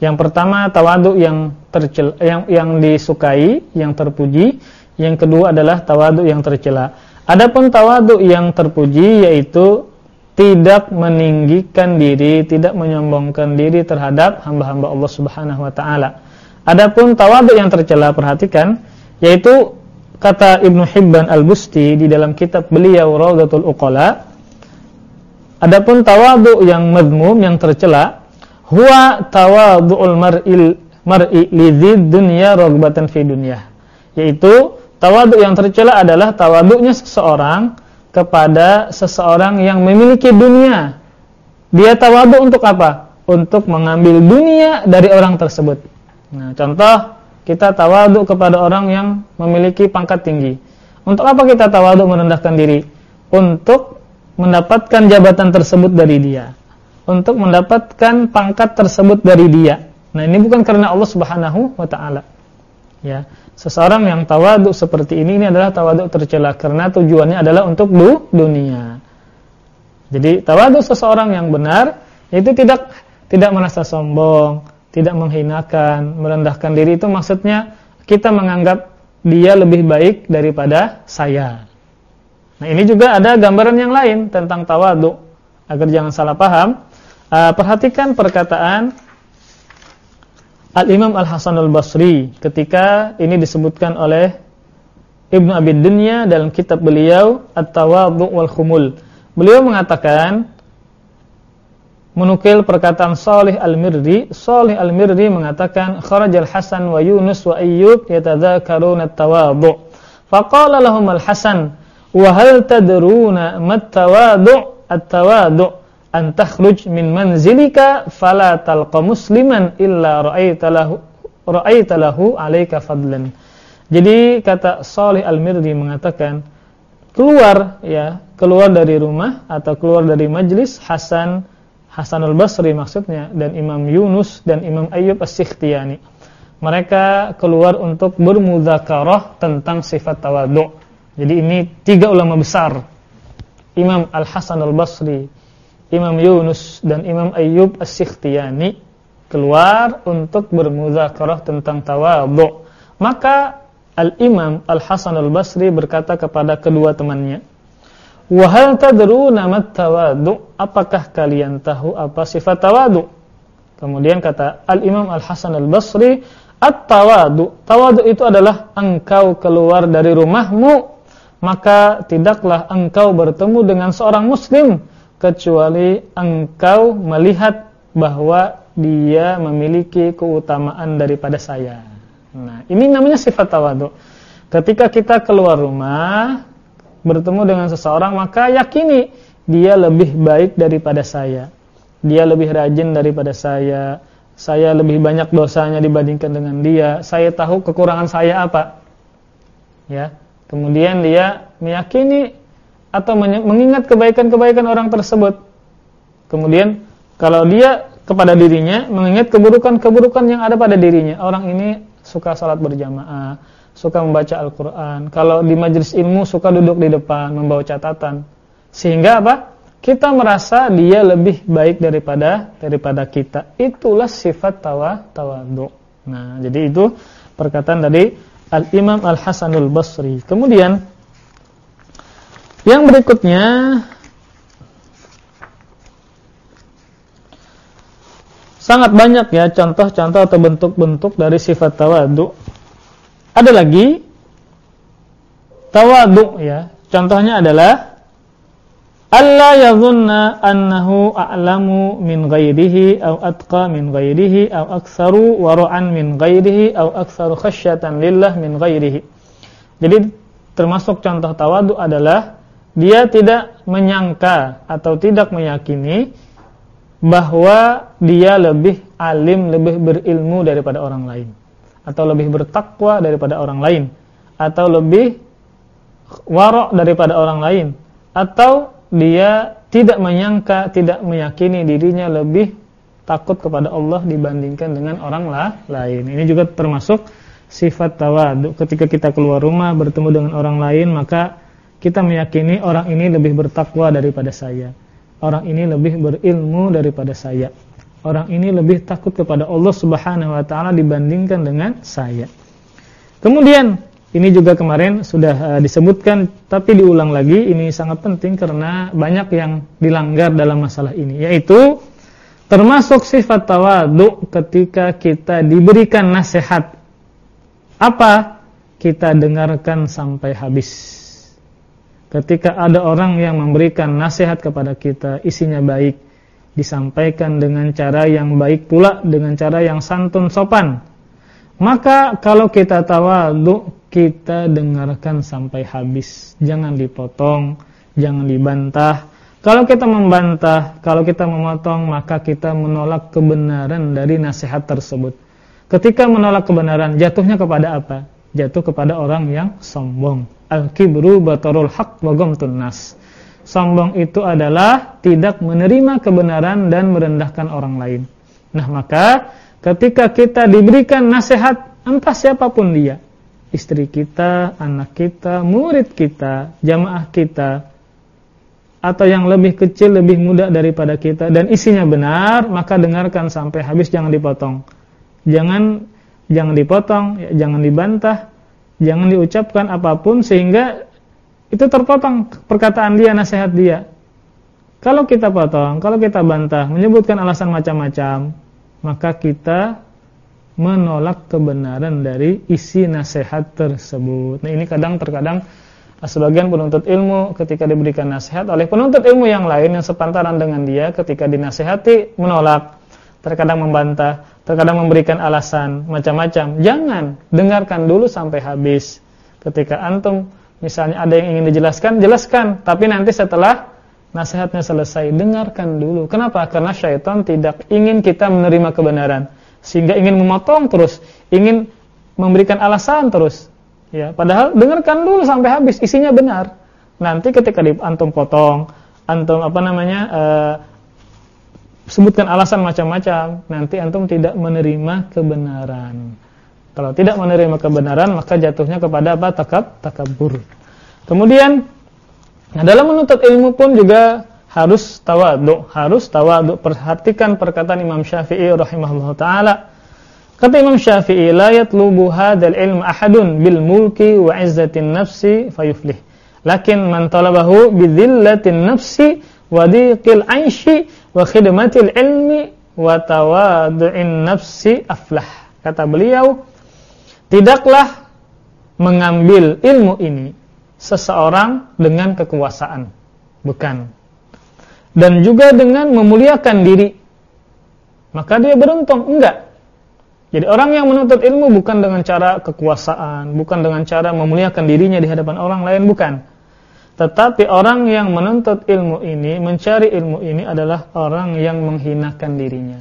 Yang pertama tawadu yang tercela yang yang disukai, yang terpuji, yang kedua adalah tawadu yang tercela. Adapun tawadu yang terpuji yaitu tidak meninggikan diri, tidak menyombongkan diri terhadap hamba-hamba Allah Subhanahu wa taala. Adapun tawadu yang tercela perhatikan yaitu kata Ibnu Hibban Al-Busti di dalam kitab beliau Raudatul Uqala Adapun tawadu yang madmum yang tercela huwa tawadhu'ul mar'il mar'i lidzid dunya fi dunya. Yaitu tawadhu yang tercela adalah tawadhunya seseorang kepada seseorang yang memiliki dunia. Dia tawadhu untuk apa? Untuk mengambil dunia dari orang tersebut. Nah contoh kita tawadhu kepada orang yang memiliki pangkat tinggi. Untuk apa kita tawadhu merendahkan diri? Untuk mendapatkan jabatan tersebut dari dia. Untuk mendapatkan pangkat tersebut dari dia. Nah, ini bukan karena Allah Subhanahu wa taala. Ya. Seseorang yang tawaduk seperti ini ini adalah tawaduk tercela karena tujuannya adalah untuk du dunia. Jadi tawaduk seseorang yang benar itu tidak tidak merasa sombong, tidak menghinakan, merendahkan diri itu maksudnya kita menganggap dia lebih baik daripada saya. Nah, ini juga ada gambaran yang lain tentang tawaduk agar jangan salah paham. Uh, perhatikan perkataan Al-Imam Al-Hasan Al-Basri ketika ini disebutkan oleh Ibnu Abi Dunya dalam kitab beliau At-Tawadhu wal Khumul. Beliau mengatakan menukil perkataan Salih Al-Mirdi, Salih Al-Mirdi mengatakan kharajal Hasan wa Yunus wa Ayyub yatadzakaruna at-tawadhu. Faqala lahum Al-Hasan, "Wa hal tadruna mat-tawadhu? At-tawadhu an min manzilika fala talqa musliman illa ra'aita lahu ra'aita fadlan. Jadi kata Salih Al-Mirdi mengatakan keluar ya, keluar dari rumah atau keluar dari majlis Hasan Hasan Al-Basri maksudnya dan Imam Yunus dan Imam Ayyub As-Sikhtiyani. Mereka keluar untuk bermudzakarah tentang sifat tawadhu. Jadi ini tiga ulama besar. Imam Al-Hasan Al-Basri, Imam Yunus dan Imam Ayyub As-Sikhtiyani keluar untuk bermuzakarah tentang tawadhu. Maka Al-Imam Al-Hasan Al-Basri berkata kepada kedua temannya, "Wa hal tadruna tawadhu? Apakah kalian tahu apa sifat tawadhu?" Kemudian kata Al-Imam Al-Hasan Al-Basri, "At-tawadhu, tawadhu itu adalah engkau keluar dari rumahmu, maka tidaklah engkau bertemu dengan seorang muslim kecuali engkau melihat bahwa dia memiliki keutamaan daripada saya. Nah, ini namanya sifat tawadhu. Ketika kita keluar rumah bertemu dengan seseorang, maka yakini dia lebih baik daripada saya. Dia lebih rajin daripada saya. Saya lebih banyak dosanya dibandingkan dengan dia. Saya tahu kekurangan saya apa. Ya. Kemudian dia meyakini atau mengingat kebaikan-kebaikan orang tersebut. Kemudian kalau dia kepada dirinya mengingat keburukan-keburukan yang ada pada dirinya. Orang ini suka salat berjamaah, suka membaca Al-Qur'an. Kalau di majelis ilmu suka duduk di depan membawa catatan. Sehingga apa? Kita merasa dia lebih baik daripada daripada kita. Itulah sifat tawa tawadhu. Nah, jadi itu perkataan dari Al-Imam Al-Hasanul Basri. Kemudian yang berikutnya sangat banyak ya contoh-contoh atau bentuk-bentuk dari sifat tawadhu. Ada lagi tawadhu ya. Contohnya adalah alla yadhunna annahu a'lamu min ghairihi aw atqa min ghairihi aw aktsaru wara'an min ghairihi aw aktsaru khasyatan lillah min ghairihi. Jadi termasuk contoh tawadhu adalah dia tidak menyangka atau tidak meyakini bahwa dia lebih alim, lebih berilmu daripada orang lain atau lebih bertakwa daripada orang lain atau lebih warok daripada orang lain atau dia tidak menyangka, tidak meyakini dirinya lebih takut kepada Allah dibandingkan dengan orang lain. Ini juga termasuk sifat tawadu. Ketika kita keluar rumah bertemu dengan orang lain, maka kita meyakini orang ini lebih bertakwa daripada saya. Orang ini lebih berilmu daripada saya. Orang ini lebih takut kepada Allah Subhanahu wa taala dibandingkan dengan saya. Kemudian ini juga kemarin sudah uh, disebutkan tapi diulang lagi ini sangat penting karena banyak yang dilanggar dalam masalah ini yaitu termasuk sifat tawadhu ketika kita diberikan nasihat apa kita dengarkan sampai habis. Ketika ada orang yang memberikan nasihat kepada kita isinya baik disampaikan dengan cara yang baik pula dengan cara yang santun sopan maka kalau kita tawadhu, kita dengarkan sampai habis. Jangan dipotong, jangan dibantah. Kalau kita membantah, kalau kita memotong, maka kita menolak kebenaran dari nasihat tersebut. Ketika menolak kebenaran, jatuhnya kepada apa? Jatuh kepada orang yang sombong. Al-kibru batarul haq wa ghamtun nas. Sombong itu adalah tidak menerima kebenaran dan merendahkan orang lain. Nah, maka Ketika kita diberikan nasihat entah siapa pun dia, istri kita, anak kita, murid kita, jamaah kita, atau yang lebih kecil, lebih muda daripada kita dan isinya benar, maka dengarkan sampai habis jangan dipotong. Jangan jangan dipotong, ya, jangan dibantah, jangan diucapkan apa pun sehingga itu terpotong perkataan dia, nasihat dia. Kalau kita potong, kalau kita bantah, menyebutkan alasan macam-macam, maka kita menolak kebenaran dari isi nasihat tersebut. Nah, ini kadang terkadang sebagian penuntut ilmu ketika diberikan nasihat oleh penuntut ilmu yang lain yang sepantaran dengan dia ketika dinasihati menolak, terkadang membantah, terkadang memberikan alasan macam-macam. Jangan dengarkan dulu sampai habis. Ketika antum misalnya ada yang ingin dijelaskan, jelaskan, tapi nanti setelah nasihatnya selesai, dengarkan dulu. Kenapa? Karena syaitan tidak ingin kita menerima kebenaran, sehingga ingin memotong terus, ingin memberikan alasan terus. Ya, padahal dengarkan dulu sampai habis, isinya benar. Nanti ketika di antum potong, antum apa namanya? Uh, sebutkan alasan macam-macam, nanti antum tidak menerima kebenaran. Kalau tidak menerima kebenaran, maka jatuhnya kepada apa? Takab, takabur. Kemudian Nah, dalam menuntut ilmu pun juga harus tawadhu, harus tawadhu. Perhatikan perkataan Imam Syafi'i rahimahullah taala. Kata Imam Syafi'i, "La yatlubu hadzal ilm ahadun bil mulki wa izzatin nafsi fayuflih. Lakin man talabahu bi nafsi wa 'aishi wa khidmatil ilmi wa tawadhu'in nafsi aflah." Kata beliau, tidaklah mengambil ilmu ini seseorang dengan kekuasaan, bukan. Dan juga dengan memuliakan diri. Maka dia beruntung, enggak. Jadi orang yang menuntut ilmu bukan dengan cara kekuasaan, bukan dengan cara memuliakan dirinya di hadapan orang lain, bukan. Tetapi orang yang menuntut ilmu ini, mencari ilmu ini adalah orang yang menghinakan dirinya.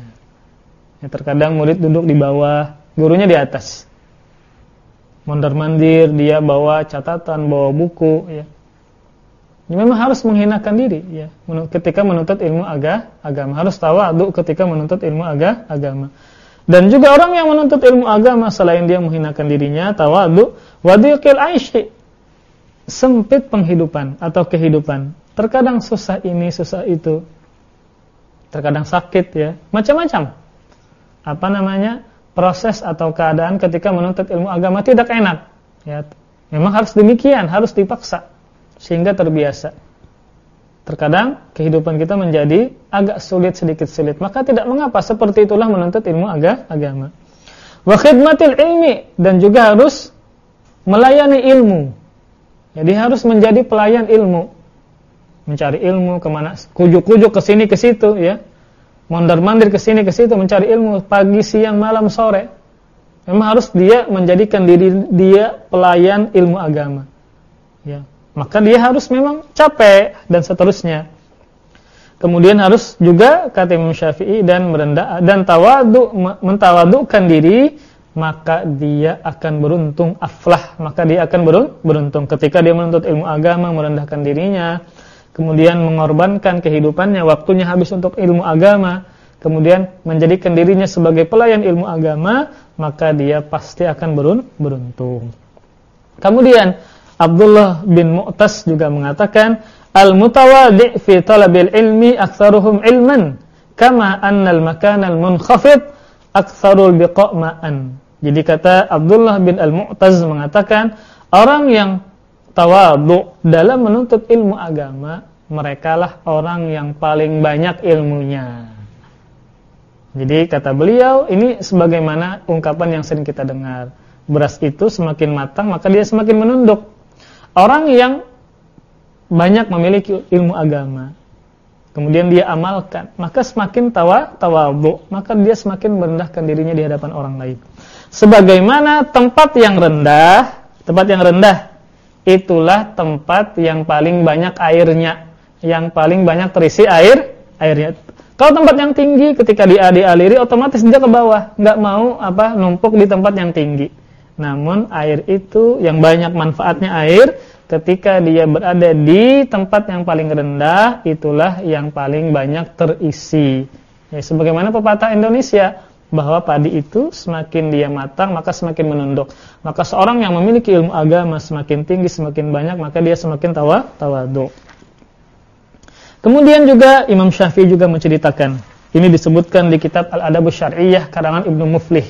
Ya, terkadang murid duduk di bawah, gurunya di atas. Mondar-mandir, dia bawa catatan, bawa buku, ya. Memang harus menghinakan diri ya ketika menuntut ilmu aga, agama harus tawadu ketika menuntut ilmu aga, agama dan juga orang yang menuntut ilmu agama selain dia menghinakan dirinya tawadu wadiqil aishi sempit penghidupan atau kehidupan. Terkadang susah ini susah itu. Terkadang sakit ya. Macam-macam. Apa namanya? Proses atau keadaan ketika menuntut ilmu agama tidak enak. Ya memang harus demikian harus dipaksa sehingga terbiasa. Terkadang kehidupan kita menjadi agak sulit sedikit sulit, maka tidak mengapa seperti itulah menuntut ilmu aga, agama. Wa khidmatil ilmi dan juga harus melayani ilmu. Jadi harus menjadi pelayan ilmu. Mencari ilmu ke mana kujuk-kujuk ke sini ke situ ya. Mondar-mandir ke sini ke situ mencari ilmu pagi, siang, malam, sore. Memang harus dia menjadikan diri dia pelayan ilmu agama. Ya maka dia harus memang capek dan seterusnya. Kemudian harus juga kata Imam Syafi'i dan merendah dan tawadu mentawadukan diri maka dia akan beruntung aflah maka dia akan beruntung ketika dia menuntut ilmu agama merendahkan dirinya kemudian mengorbankan kehidupannya waktunya habis untuk ilmu agama kemudian menjadikan dirinya sebagai pelayan ilmu agama maka dia pasti akan beruntung kemudian Abdullah bin Mu'tas juga mengatakan al-mutawadi' fi talabil ilmi aktsaruhum ilman kama annal makanal munkhafid aktsarul biqa' ma'an. Jadi kata Abdullah bin Al-Mu'taz mengatakan orang yang tawadu dalam menuntut ilmu agama merekalah orang yang paling banyak ilmunya. Jadi kata beliau ini sebagaimana ungkapan yang sering kita dengar. Beras itu semakin matang maka dia semakin menunduk. Orang yang banyak memiliki ilmu agama, kemudian dia amalkan, maka semakin tawa tawadhu, maka dia semakin merendahkan dirinya di hadapan orang lain. Sebagaimana tempat yang rendah, tempat yang rendah itulah tempat yang paling banyak airnya, yang paling banyak terisi air airnya. Kalau tempat yang tinggi ketika dia dialiri otomatis dia ke bawah, nggak mau apa numpuk di tempat yang tinggi. Namun air itu yang banyak manfaatnya air ketika dia berada di tempat yang paling rendah itulah yang paling banyak terisi. Ya, sebagaimana pepatah Indonesia bahwa padi itu semakin dia matang maka semakin menunduk. Maka seorang yang memiliki ilmu agama semakin tinggi semakin banyak maka dia semakin tawa tawadu. Kemudian juga Imam Syafi'i juga menceritakan ini disebutkan di kitab Al-Adab Syar'iyyah karangan Ibnu Muflih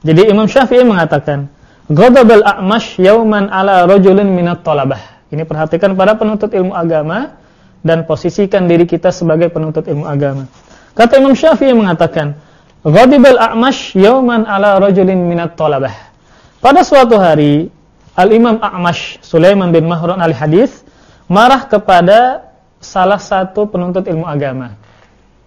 jadi Imam Syafi'i mengatakan, "Ghadabal a'mash yauman ala rajulin minat talabah." Ini perhatikan para penuntut ilmu agama dan posisikan diri kita sebagai penuntut ilmu agama. Kata Imam Syafi'i mengatakan, "Ghadabal a'mash yauman ala rajulin minat talabah." Pada suatu hari, Al-Imam A'mash Sulaiman bin Mahran al-Hadis marah kepada salah satu penuntut ilmu agama.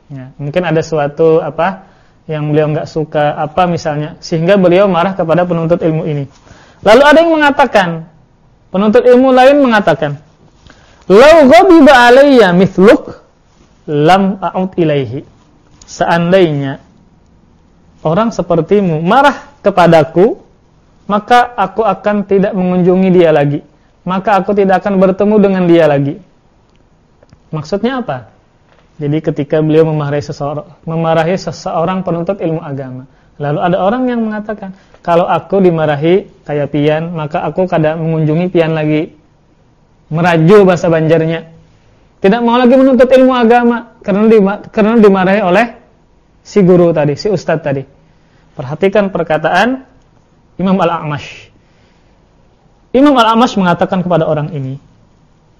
Ya, mungkin ada suatu apa? yang beliau nggak suka apa misalnya sehingga beliau marah kepada penuntut ilmu ini. Lalu ada yang mengatakan penuntut ilmu lain mengatakan lau ghadiba alayya mithluk lam a'ud ilaihi. Seandainya orang sepertimu marah kepadaku, maka aku akan tidak mengunjungi dia lagi. Maka aku tidak akan bertemu dengan dia lagi. Maksudnya apa? Jadi ketika beliau memarahi seseorang, memarahi seseorang penuntut ilmu agama. Lalu ada orang yang mengatakan, kalau aku dimarahi kayak pian, maka aku kadang mengunjungi pian lagi. Meraju bahasa Banjarnya. Tidak mau lagi menuntut ilmu agama karena di, karena dimarahi oleh si guru tadi, si ustadz tadi. Perhatikan perkataan Imam Al-A'mash. Imam Al-A'mash mengatakan kepada orang ini,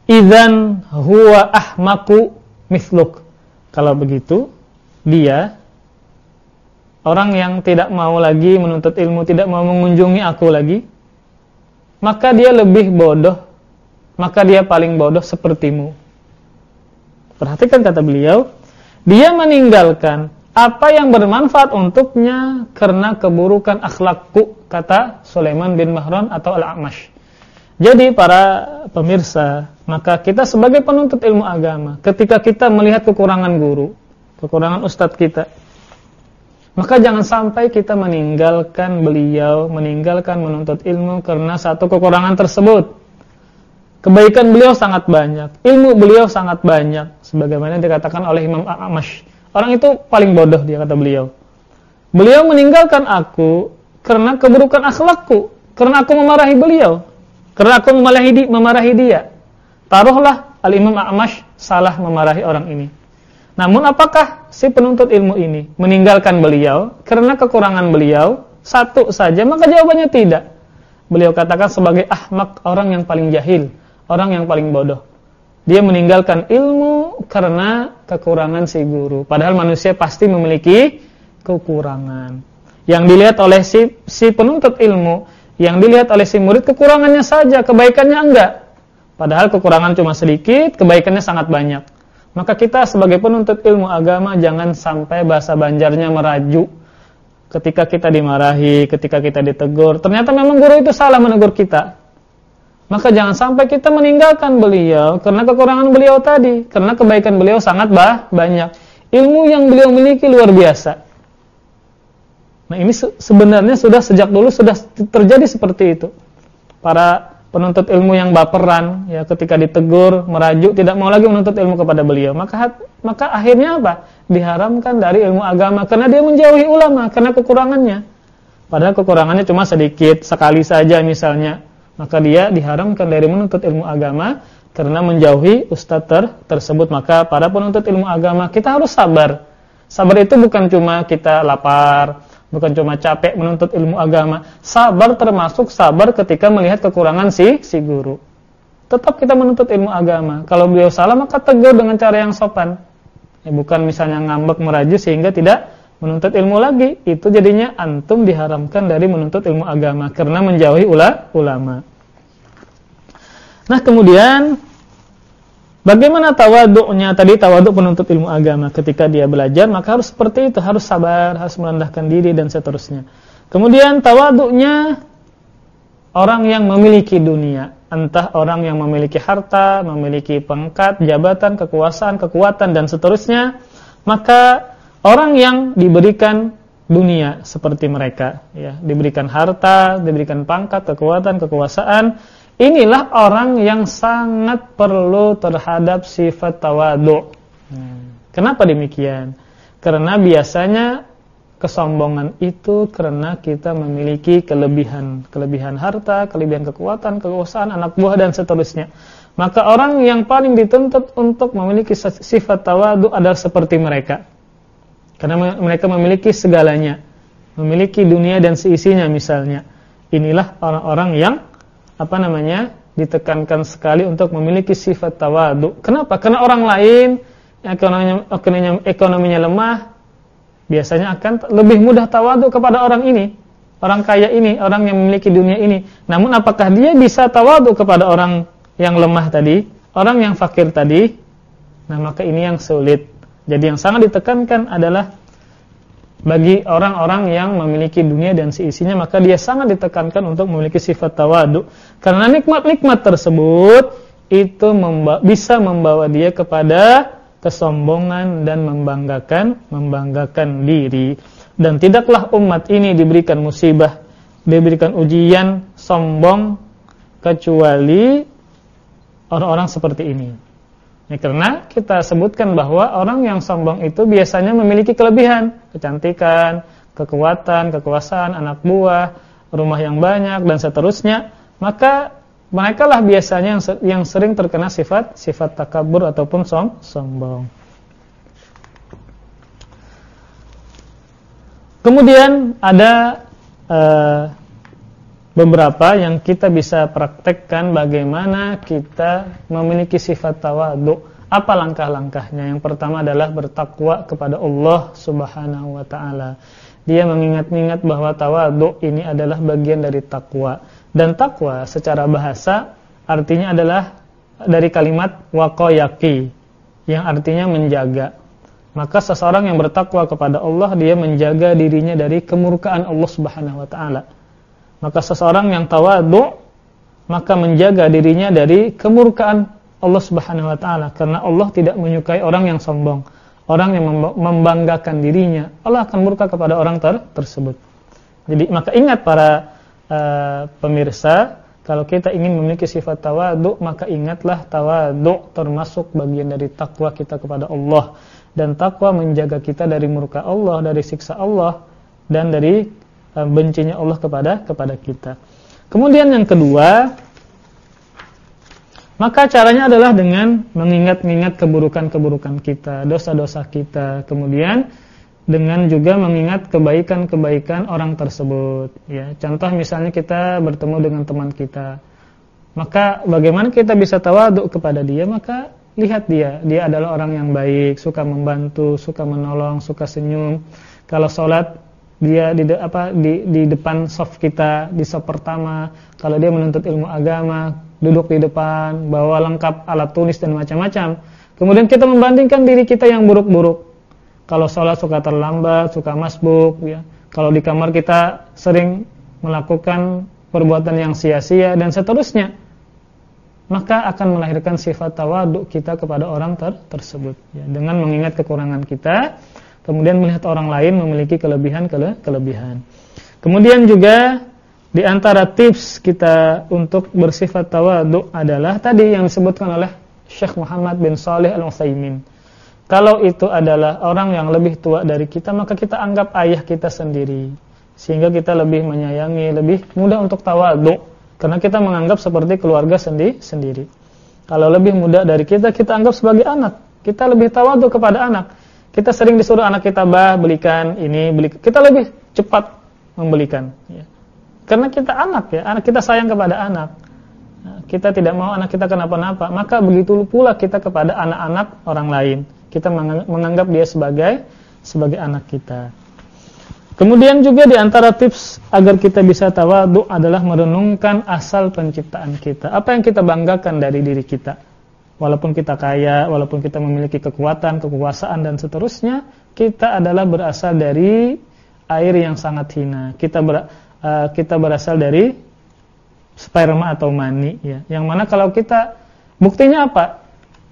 "Idzan huwa ahmaku misluk." Kalau begitu, dia orang yang tidak mau lagi menuntut ilmu, tidak mau mengunjungi aku lagi, maka dia lebih bodoh, maka dia paling bodoh sepertimu. Perhatikan kata beliau, dia meninggalkan apa yang bermanfaat untuknya karena keburukan akhlakku, kata Sulaiman bin Mahran atau Al-A'mash. Jadi para pemirsa, maka kita sebagai penuntut ilmu agama, ketika kita melihat kekurangan guru, kekurangan ustadz kita, maka jangan sampai kita meninggalkan beliau, meninggalkan menuntut ilmu karena satu kekurangan tersebut. Kebaikan beliau sangat banyak, ilmu beliau sangat banyak, sebagaimana dikatakan oleh Imam Amash. Orang itu paling bodoh dia kata beliau. Beliau meninggalkan aku karena keburukan akhlakku, karena aku memarahi beliau, karena aku memarahi, memarahi dia. Taruhlah Al-Imam Amash salah memarahi orang ini. Namun apakah si penuntut ilmu ini meninggalkan beliau karena kekurangan beliau satu saja? Maka jawabannya tidak. Beliau katakan sebagai ahmak orang yang paling jahil orang yang paling bodoh. Dia meninggalkan ilmu karena kekurangan si guru. Padahal manusia pasti memiliki kekurangan. Yang dilihat oleh si, si penuntut ilmu, yang dilihat oleh si murid kekurangannya saja, kebaikannya enggak. Padahal kekurangan cuma sedikit, kebaikannya sangat banyak. Maka kita sebagai penuntut ilmu agama jangan sampai bahasa banjarnya merajuk. Ketika kita dimarahi, ketika kita ditegur, ternyata memang guru itu salah menegur kita. Maka jangan sampai kita meninggalkan beliau karena kekurangan beliau tadi, karena kebaikan beliau sangat bah, banyak. Ilmu yang beliau miliki luar biasa. Nah, ini sebenarnya sudah sejak dulu sudah terjadi seperti itu. Para penuntut ilmu yang baperan ya ketika ditegur, merajuk tidak mau lagi menuntut ilmu kepada beliau. Maka maka akhirnya apa? Diharamkan dari ilmu agama karena dia menjauhi ulama karena kekurangannya. Padahal kekurangannya cuma sedikit, sekali saja misalnya maka dia diharamkan dari menuntut ilmu agama karena menjauhi ustadz ter tersebut. Maka para penuntut ilmu agama kita harus sabar. Sabar itu bukan cuma kita lapar, bukan cuma capek menuntut ilmu agama. Sabar termasuk sabar ketika melihat kekurangan si si guru. Tetap kita menuntut ilmu agama. Kalau beliau salah maka tegur dengan cara yang sopan. Ya, bukan misalnya ngambek meraju sehingga tidak menuntut ilmu lagi, itu jadinya antum diharamkan dari menuntut ilmu agama karena menjauhi ula, ulama. Nah, kemudian bagaimana tawaduknya tadi tawaduk penuntut ilmu agama ketika dia belajar, maka harus seperti itu, harus sabar, harus merendahkan diri dan seterusnya. Kemudian tawaduknya orang yang memiliki dunia, entah orang yang memiliki harta, memiliki pangkat, jabatan, kekuasaan, kekuatan dan seterusnya, maka orang yang diberikan dunia seperti mereka ya diberikan harta diberikan pangkat kekuatan kekuasaan inilah orang yang sangat perlu terhadap sifat tawadu. Hmm. kenapa demikian? Karena biasanya kesombongan itu karena kita memiliki kelebihan kelebihan harta kelebihan kekuatan kekuasaan anak buah dan seterusnya. Maka orang yang paling dituntut untuk memiliki sifat tawadu adalah seperti mereka karena mereka memiliki segalanya. Memiliki dunia dan seisinya misalnya. Inilah orang-orang yang apa namanya? ditekankan sekali untuk memiliki sifat tawadu. Kenapa? Karena orang lain ekonominya, ekonominya, ekonominya lemah biasanya akan lebih mudah tawadu kepada orang ini. Orang kaya ini, orang yang memiliki dunia ini. Namun apakah dia bisa tawadu kepada orang yang lemah tadi, orang yang fakir tadi? Nah, maka ini yang sulit. Jadi yang sangat ditekankan adalah bagi orang-orang yang memiliki dunia dan seisinya maka dia sangat ditekankan untuk memiliki sifat tawadu. Karena nikmat-nikmat tersebut itu memba bisa membawa dia kepada kesombongan dan membanggakan membanggakan diri. Dan tidaklah umat ini diberikan musibah diberikan ujian sombong kecuali orang-orang seperti ini Ya, karena kita sebutkan bahwa orang yang sombong itu biasanya memiliki kelebihan, kecantikan, kekuatan, kekuasaan, anak buah, rumah yang banyak dan seterusnya, maka mereka lah biasanya yang, yang sering terkena sifat sifat takabur ataupun som, sombong. Kemudian ada uh, beberapa yang kita bisa praktekkan bagaimana kita memiliki sifat tawadu. Apa langkah-langkahnya? Yang pertama adalah bertakwa kepada Allah Subhanahu wa taala. Dia mengingat-ingat bahwa tawadu ini adalah bagian dari takwa. Dan takwa secara bahasa artinya adalah dari kalimat waqayaqi yang artinya menjaga. Maka seseorang yang bertakwa kepada Allah dia menjaga dirinya dari kemurkaan Allah Subhanahu wa taala. Maka seseorang yang tawadu maka menjaga dirinya dari kemurkaan Allah Subhanahu wa taala karena Allah tidak menyukai orang yang sombong, orang yang membanggakan dirinya. Allah akan murka kepada orang ter tersebut. Jadi maka ingat para uh, pemirsa, kalau kita ingin memiliki sifat tawadu, maka ingatlah tawadu termasuk bagian dari takwa kita kepada Allah dan takwa menjaga kita dari murka Allah, dari siksa Allah dan dari bencinya Allah kepada kepada kita. Kemudian yang kedua, maka caranya adalah dengan mengingat-ingat keburukan-keburukan kita, dosa-dosa kita. Kemudian dengan juga mengingat kebaikan-kebaikan orang tersebut. Ya, contoh misalnya kita bertemu dengan teman kita. Maka bagaimana kita bisa tawaduk kepada dia? Maka lihat dia, dia adalah orang yang baik, suka membantu, suka menolong, suka senyum. Kalau sholat dia di de, apa di di depan soft kita di soft pertama. Kalau dia menuntut ilmu agama duduk di depan bawa lengkap alat tulis dan macam-macam. Kemudian kita membandingkan diri kita yang buruk-buruk. Kalau sholat suka terlambat suka masbuk ya. Kalau di kamar kita sering melakukan perbuatan yang sia-sia dan seterusnya maka akan melahirkan sifat tawaduk kita kepada orang ter tersebut ya, dengan mengingat kekurangan kita kemudian melihat orang lain memiliki kelebihan kele kelebihan. Kemudian juga di antara tips kita untuk bersifat tawadhu adalah tadi yang disebutkan oleh Syekh Muhammad bin Saleh Al-Utsaimin. Kalau itu adalah orang yang lebih tua dari kita, maka kita anggap ayah kita sendiri. Sehingga kita lebih menyayangi, lebih mudah untuk tawadhu karena kita menganggap seperti keluarga sendi sendiri. Kalau lebih muda dari kita, kita anggap sebagai anak. Kita lebih tawadhu kepada anak. Kita sering disuruh anak kita bah belikan ini, beli. Kita lebih cepat membelikan. Ya. Karena kita anak ya, anak kita sayang kepada anak. Nah, kita tidak mau anak kita kenapa-napa, maka begitu pula kita kepada anak-anak orang lain. Kita menganggap dia sebagai sebagai anak kita. Kemudian juga di antara tips agar kita bisa tawadhu adalah merenungkan asal penciptaan kita. Apa yang kita banggakan dari diri kita? Walaupun kita kaya, walaupun kita memiliki kekuatan, kekuasaan dan seterusnya, kita adalah berasal dari air yang sangat hina. Kita ber, uh, kita berasal dari sperma atau mani ya. Yang mana kalau kita buktinya apa?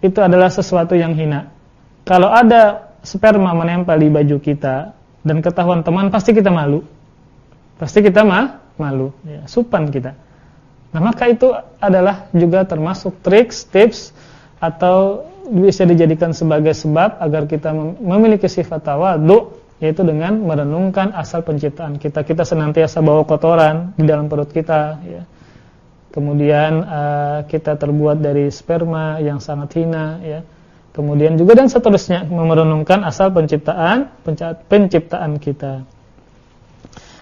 Itu adalah sesuatu yang hina. Kalau ada sperma menempel di baju kita dan ketahuan teman pasti kita malu. Pasti kita mah malu ya, supan kita. Nah, maka itu adalah juga termasuk triks, tips atau bisa dijadikan sebagai sebab agar kita memiliki sifat tawadhu yaitu dengan merenungkan asal penciptaan kita. Kita senantiasa bawa kotoran di dalam perut kita ya. Kemudian uh, kita terbuat dari sperma yang sangat hina ya. Kemudian juga dan seterusnya merenungkan asal penciptaan penciptaan kita.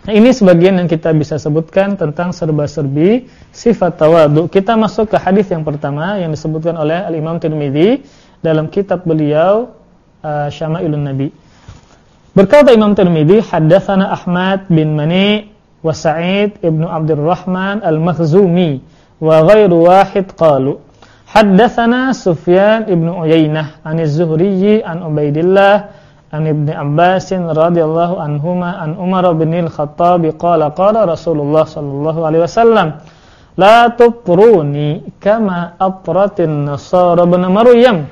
Nah, ini sebagian yang kita bisa sebutkan tentang serba-serbi sifat tawadhu. Kita masuk ke hadis yang pertama yang disebutkan oleh Al-Imam Tirmizi dalam kitab beliau uh, Syama'ilun Nabi. Berkata Imam Tirmizi, haddatsana Ahmad bin Mani wa Sa'id ibnu Abdurrahman Al-Makhzumi wa ghairu wahid qalu Haddatsana Sufyan ibnu Uyainah an Az-Zuhri an Ubaidillah an Ibnu Abbas radhiyallahu anhuma an Umar bin Al-Khattab qala qala Rasulullah sallallahu alaihi wasallam la tutruni kama atratin nasara ibn Maryam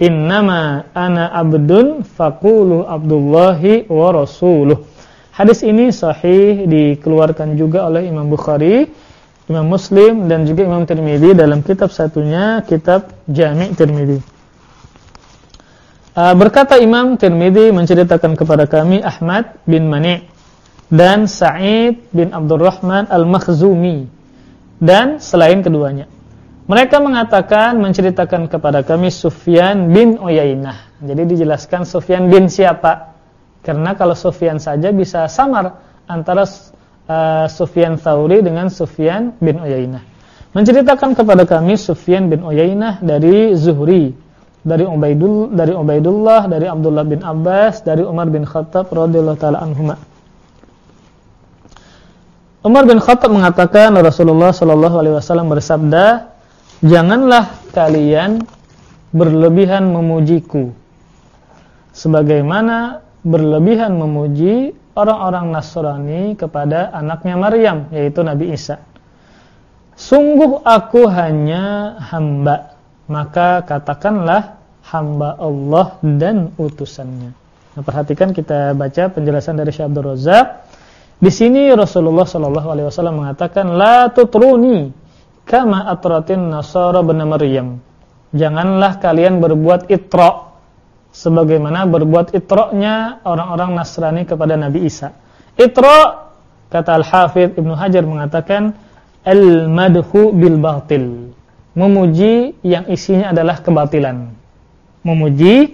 innama ana abdun faqulu abdullahi wa rasuluh Hadis ini sahih dikeluarkan juga oleh Imam Bukhari, Imam Muslim dan juga Imam Tirmidzi dalam kitab satunya kitab Jami' Tirmidzi. Uh, berkata Imam Tirmidzi menceritakan kepada kami Ahmad bin Mani' dan Sa'id bin Abdurrahman Al-Makhzumi dan selain keduanya. Mereka mengatakan menceritakan kepada kami Sufyan bin Uyainah. Jadi dijelaskan Sufyan bin siapa? Karena kalau Sufyan saja bisa samar antara uh, Sufyan Thauri dengan Sufyan bin Uyainah. Menceritakan kepada kami Sufyan bin Uyainah dari Zuhri dari Ubaidul dari Ubaidullah dari Abdullah bin Abbas dari Umar bin Khattab radhiyallahu taala anhuma Umar bin Khattab mengatakan Rasulullah Shallallahu alaihi wasallam bersabda janganlah kalian berlebihan memujiku sebagaimana berlebihan memuji orang-orang Nasrani kepada anaknya Maryam yaitu Nabi Isa Sungguh aku hanya hamba. Maka katakanlah hamba Allah dan utusannya. Nah, perhatikan kita baca penjelasan dari Syekh Abdul Razak. Di sini Rasulullah Shallallahu alaihi wasallam mengatakan la tutruni kama atratin nasara bin Maryam. Janganlah kalian berbuat itra sebagaimana berbuat itra'nya orang-orang Nasrani kepada Nabi Isa. Itra kata Al-Hafidz Ibnu Hajar mengatakan al-madhu bil batil. Memuji yang isinya adalah kebatilan. Memuji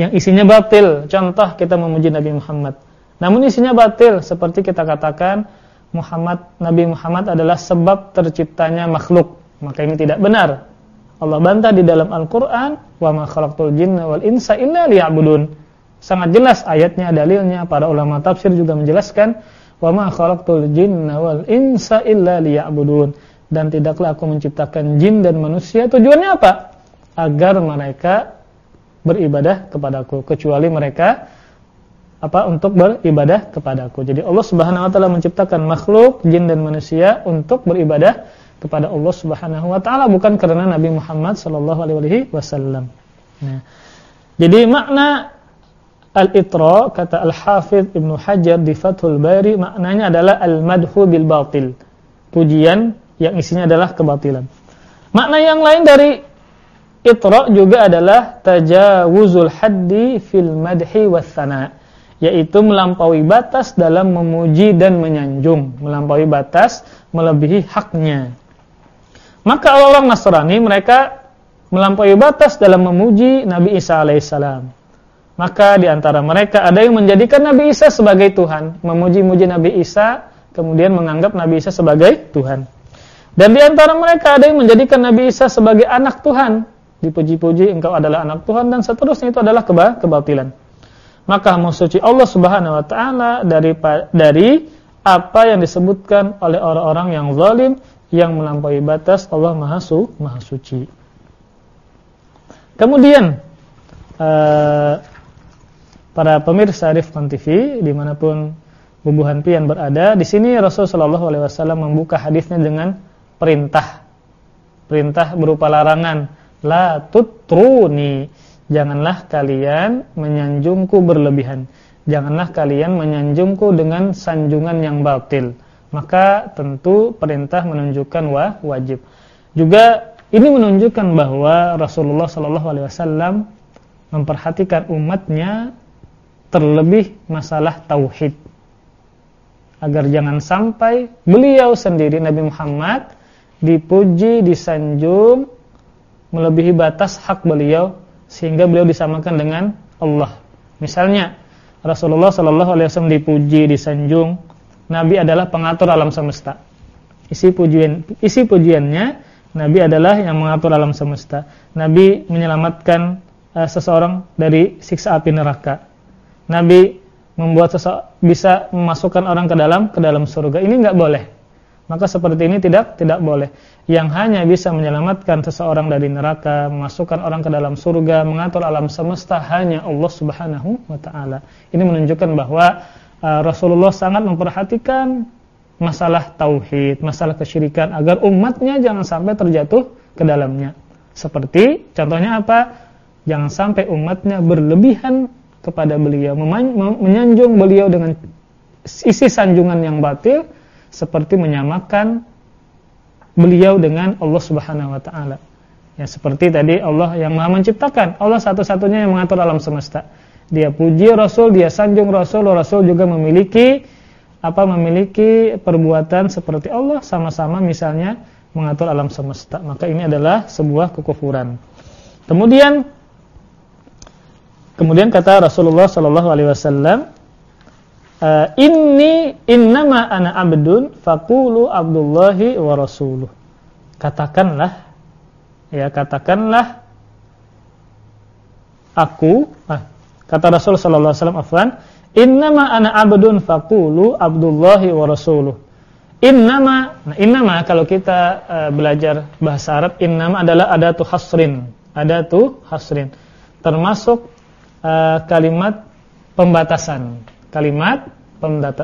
yang isinya batil. Contoh kita memuji Nabi Muhammad. Namun isinya batil seperti kita katakan Muhammad Nabi Muhammad adalah sebab terciptanya makhluk. Maka ini tidak benar. Allah bantah di dalam Al-Qur'an, "Wa ma khalaqtul jinna wal insa illa liya'budun." Sangat jelas ayatnya, dalilnya. Para ulama tafsir juga menjelaskan wa ma khalaqtul jinna wal insa illa liya'budun dan tidaklah aku menciptakan jin dan manusia tujuannya apa agar mereka beribadah kepadaku kecuali mereka apa untuk beribadah kepadaku jadi Allah Subhanahu wa taala menciptakan makhluk jin dan manusia untuk beribadah kepada Allah Subhanahu wa taala bukan karena Nabi Muhammad sallallahu alaihi wasallam nah jadi makna Al-itra kata Al-Hafidh Ibnu Hajar di Fathul Bari maknanya adalah al-madhu bil batil. Pujian yang isinya adalah kebatilan. Makna yang lain dari itra juga adalah tajawuzul haddi fil madhi was sana, yaitu melampaui batas dalam memuji dan menyanjung, melampaui batas melebihi haknya. Maka orang Nasrani mereka melampaui batas dalam memuji Nabi Isa alaihissalam maka di antara mereka ada yang menjadikan Nabi Isa sebagai Tuhan, memuji-muji Nabi Isa, kemudian menganggap Nabi Isa sebagai Tuhan. Dan di antara mereka ada yang menjadikan Nabi Isa sebagai anak Tuhan, dipuji-puji engkau adalah anak Tuhan dan seterusnya itu adalah keba kebatilan. Maka suci Allah Subhanahu wa taala dari dari apa yang disebutkan oleh orang-orang yang zalim yang melampaui batas Allah Maha, Su, Maha Suci. Kemudian uh, para pemirsa Rifkan TV di mana pun bubuhan pian berada. Di sini Rasulullah SAW membuka hadisnya dengan perintah. Perintah berupa larangan. La tutruni. Janganlah kalian menyanjungku berlebihan. Janganlah kalian menyanjungku dengan sanjungan yang batil. Maka tentu perintah menunjukkan wa wajib. Juga ini menunjukkan bahwa Rasulullah SAW memperhatikan umatnya terlebih masalah tauhid. Agar jangan sampai beliau sendiri Nabi Muhammad dipuji, disanjung melebihi batas hak beliau sehingga beliau disamakan dengan Allah. Misalnya Rasulullah Shallallahu alaihi wasallam dipuji, disanjung, Nabi adalah pengatur alam semesta. Isi pujian isi pujiannya Nabi adalah yang mengatur alam semesta. Nabi menyelamatkan uh, seseorang dari siksa api neraka. Nabi membuat seseorang bisa memasukkan orang ke dalam ke dalam surga. Ini enggak boleh. Maka seperti ini tidak tidak boleh. Yang hanya bisa menyelamatkan seseorang dari neraka, memasukkan orang ke dalam surga, mengatur alam semesta hanya Allah Subhanahu wa taala. Ini menunjukkan bahwa uh, Rasulullah sangat memperhatikan masalah tauhid, masalah kesyirikan agar umatnya jangan sampai terjatuh ke dalamnya. Seperti contohnya apa? Jangan sampai umatnya berlebihan kepada beliau, menyanjung beliau dengan isi sanjungan yang batil seperti menyamakan beliau dengan Allah Subhanahu wa taala. Ya seperti tadi Allah yang Maha menciptakan, Allah satu-satunya yang mengatur alam semesta. Dia puji Rasul, dia sanjung Rasul, Rasul juga memiliki apa memiliki perbuatan seperti Allah sama-sama misalnya mengatur alam semesta. Maka ini adalah sebuah kekufuran. Kemudian Kemudian kata Rasulullah sallallahu alaihi wasallam, uh, "Inni innama ana abdun faqulu Abdullahi wa rasuluh." Katakanlah ya katakanlah aku ah, kata Rasul sallallahu alaihi wasallam afwan, "Innama ana abdun faqulu Abdullahi wa rasuluh." Innama, nah innama kalau kita uh, belajar bahasa Arab, innama adalah adatu hasrin, adatu hasrin. Termasuk uh, kalimat pembatasan. Kalimat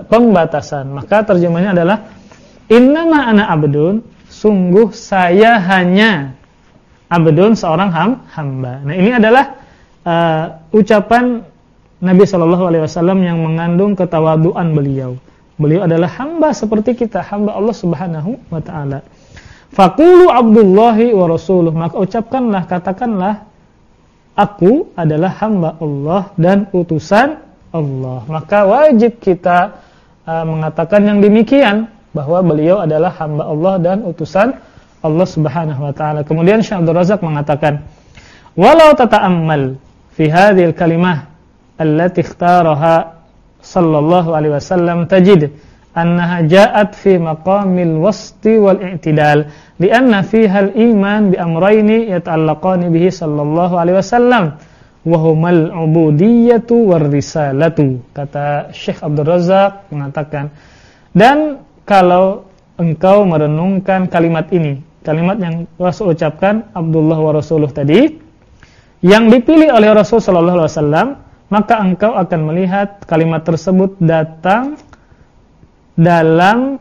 pembatasan. Maka terjemahnya adalah innama ana abdun, sungguh saya hanya abdun seorang ham, hamba. Nah, ini adalah uh, ucapan Nabi Shallallahu alaihi wasallam yang mengandung ketawaduan beliau. Beliau adalah hamba seperti kita, hamba Allah Subhanahu wa taala. Faqulu Abdullahi wa rasuluh. Maka ucapkanlah, katakanlah aku adalah hamba Allah dan utusan Allah. Maka wajib kita uh, mengatakan yang demikian bahwa beliau adalah hamba Allah dan utusan Allah Subhanahu wa taala. Kemudian Syekh Abdul Razak mengatakan, "Walau tata'ammal fi hadhil kalimah allati ikhtaraha sallallahu alaihi wasallam tajid annaha ja'at fi maqamil wasti wal i'tidal lianna fiha al-iman bi amrayni yata'allaqani bihi sallallahu alaihi wasallam wahumal ubudiyatu war risalatu kata Syekh Abdul Razak mengatakan dan kalau engkau merenungkan kalimat ini kalimat yang Rasul ucapkan Abdullah wa Rasuluh tadi yang dipilih oleh Rasul sallallahu alaihi wasallam maka engkau akan melihat kalimat tersebut datang dalam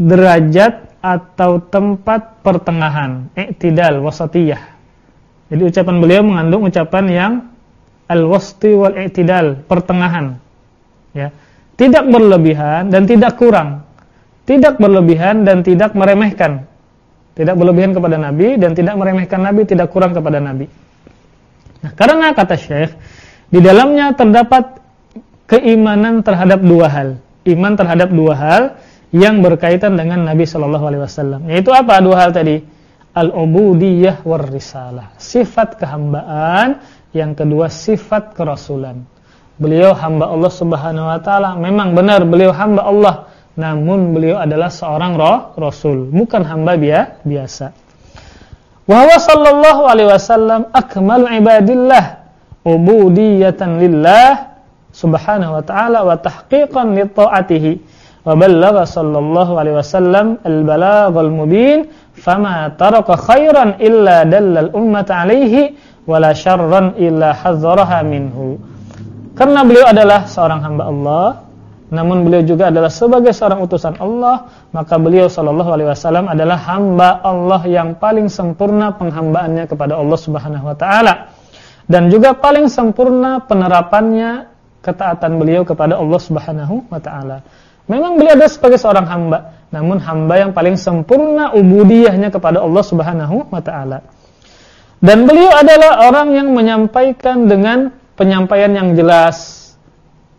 derajat atau tempat pertengahan, i'tidal wasatiyah. Jadi ucapan beliau mengandung ucapan yang al-wasti wal i'tidal, pertengahan. Ya. Tidak berlebihan dan tidak kurang. Tidak berlebihan dan tidak meremehkan. Tidak berlebihan kepada Nabi dan tidak meremehkan Nabi, tidak kurang kepada Nabi. Nah, karena kata Syekh, di dalamnya terdapat keimanan terhadap dua hal. Iman terhadap dua hal yang berkaitan dengan Nabi Shallallahu alaihi wasallam. Yaitu apa dua hal tadi? Al-ubudiyah war risalah. Sifat kehambaan, yang kedua sifat kerasulan. Beliau hamba Allah Subhanahu wa taala. Memang benar beliau hamba Allah, namun beliau adalah seorang roh rasul, bukan hamba dia biasa. Wa huwa sallallahu alaihi wasallam akmalu ibadillah ubudiyatan lillah subhanahu wa ta'ala wa tahqiqan li ta'atihi wa ballagha sallallahu alaihi wasallam al-balaghal mubin fama taraka khairan illa dallal ummata alaihi wala syarran illa hadzaraha minhu. Karena beliau adalah seorang hamba Allah namun beliau juga adalah sebagai seorang utusan Allah maka beliau sallallahu alaihi wasallam adalah hamba Allah yang paling sempurna penghambaannya kepada Allah Subhanahu wa taala. Dan juga paling sempurna penerapannya ketaatan beliau kepada Allah Subhanahu wa taala. Memang beliau adalah sebagai seorang hamba, namun hamba yang paling sempurna ubudiyahnya kepada Allah Subhanahu wa taala. Dan beliau adalah orang yang menyampaikan dengan penyampaian yang jelas,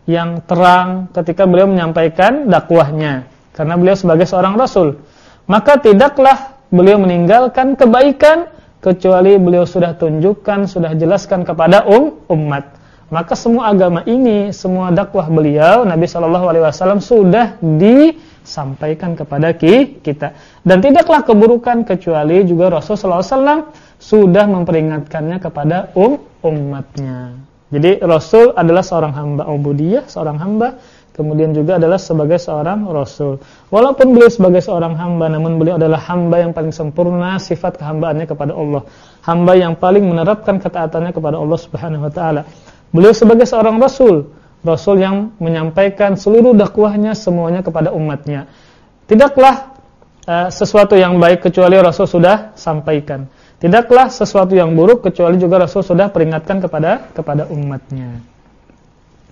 yang terang ketika beliau menyampaikan dakwahnya. Karena beliau sebagai seorang rasul, maka tidaklah beliau meninggalkan kebaikan kecuali beliau sudah tunjukkan, sudah jelaskan kepada um, umat. Maka semua agama ini, semua dakwah beliau Nabi Shallallahu alaihi wasallam sudah disampaikan kepada kita. Dan tidaklah keburukan kecuali juga Rasul sallallahu alaihi wasallam sudah memperingatkannya kepada um umatnya. Jadi Rasul adalah seorang hamba ubudiyah, seorang hamba kemudian juga adalah sebagai seorang rasul. Walaupun beliau sebagai seorang hamba, namun beliau adalah hamba yang paling sempurna sifat kehambaannya kepada Allah. Hamba yang paling menerapkan ketaatannya kepada Allah Subhanahu wa taala. Beliau sebagai seorang rasul, rasul yang menyampaikan seluruh dakwahnya semuanya kepada umatnya. Tidaklah uh, sesuatu yang baik kecuali rasul sudah sampaikan. Tidaklah sesuatu yang buruk kecuali juga rasul sudah peringatkan kepada kepada umatnya.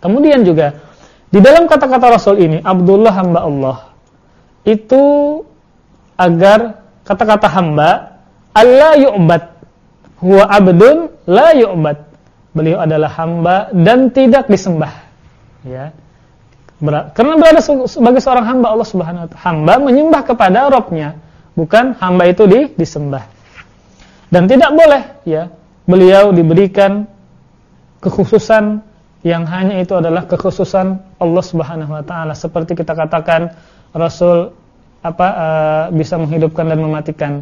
Kemudian juga di dalam kata-kata rasul ini Abdullah hamba Allah itu agar kata-kata hamba Allah yu'bad huwa abdun la yu'bad beliau adalah hamba dan tidak disembah. Ya. Karena berada sebagai seorang hamba Allah Subhanahu wa taala. Hamba menyembah kepada Rabbnya, bukan hamba itu di, disembah. Dan tidak boleh ya, beliau diberikan kekhususan yang hanya itu adalah kekhususan Allah Subhanahu wa taala seperti kita katakan Rasul apa uh, bisa menghidupkan dan mematikan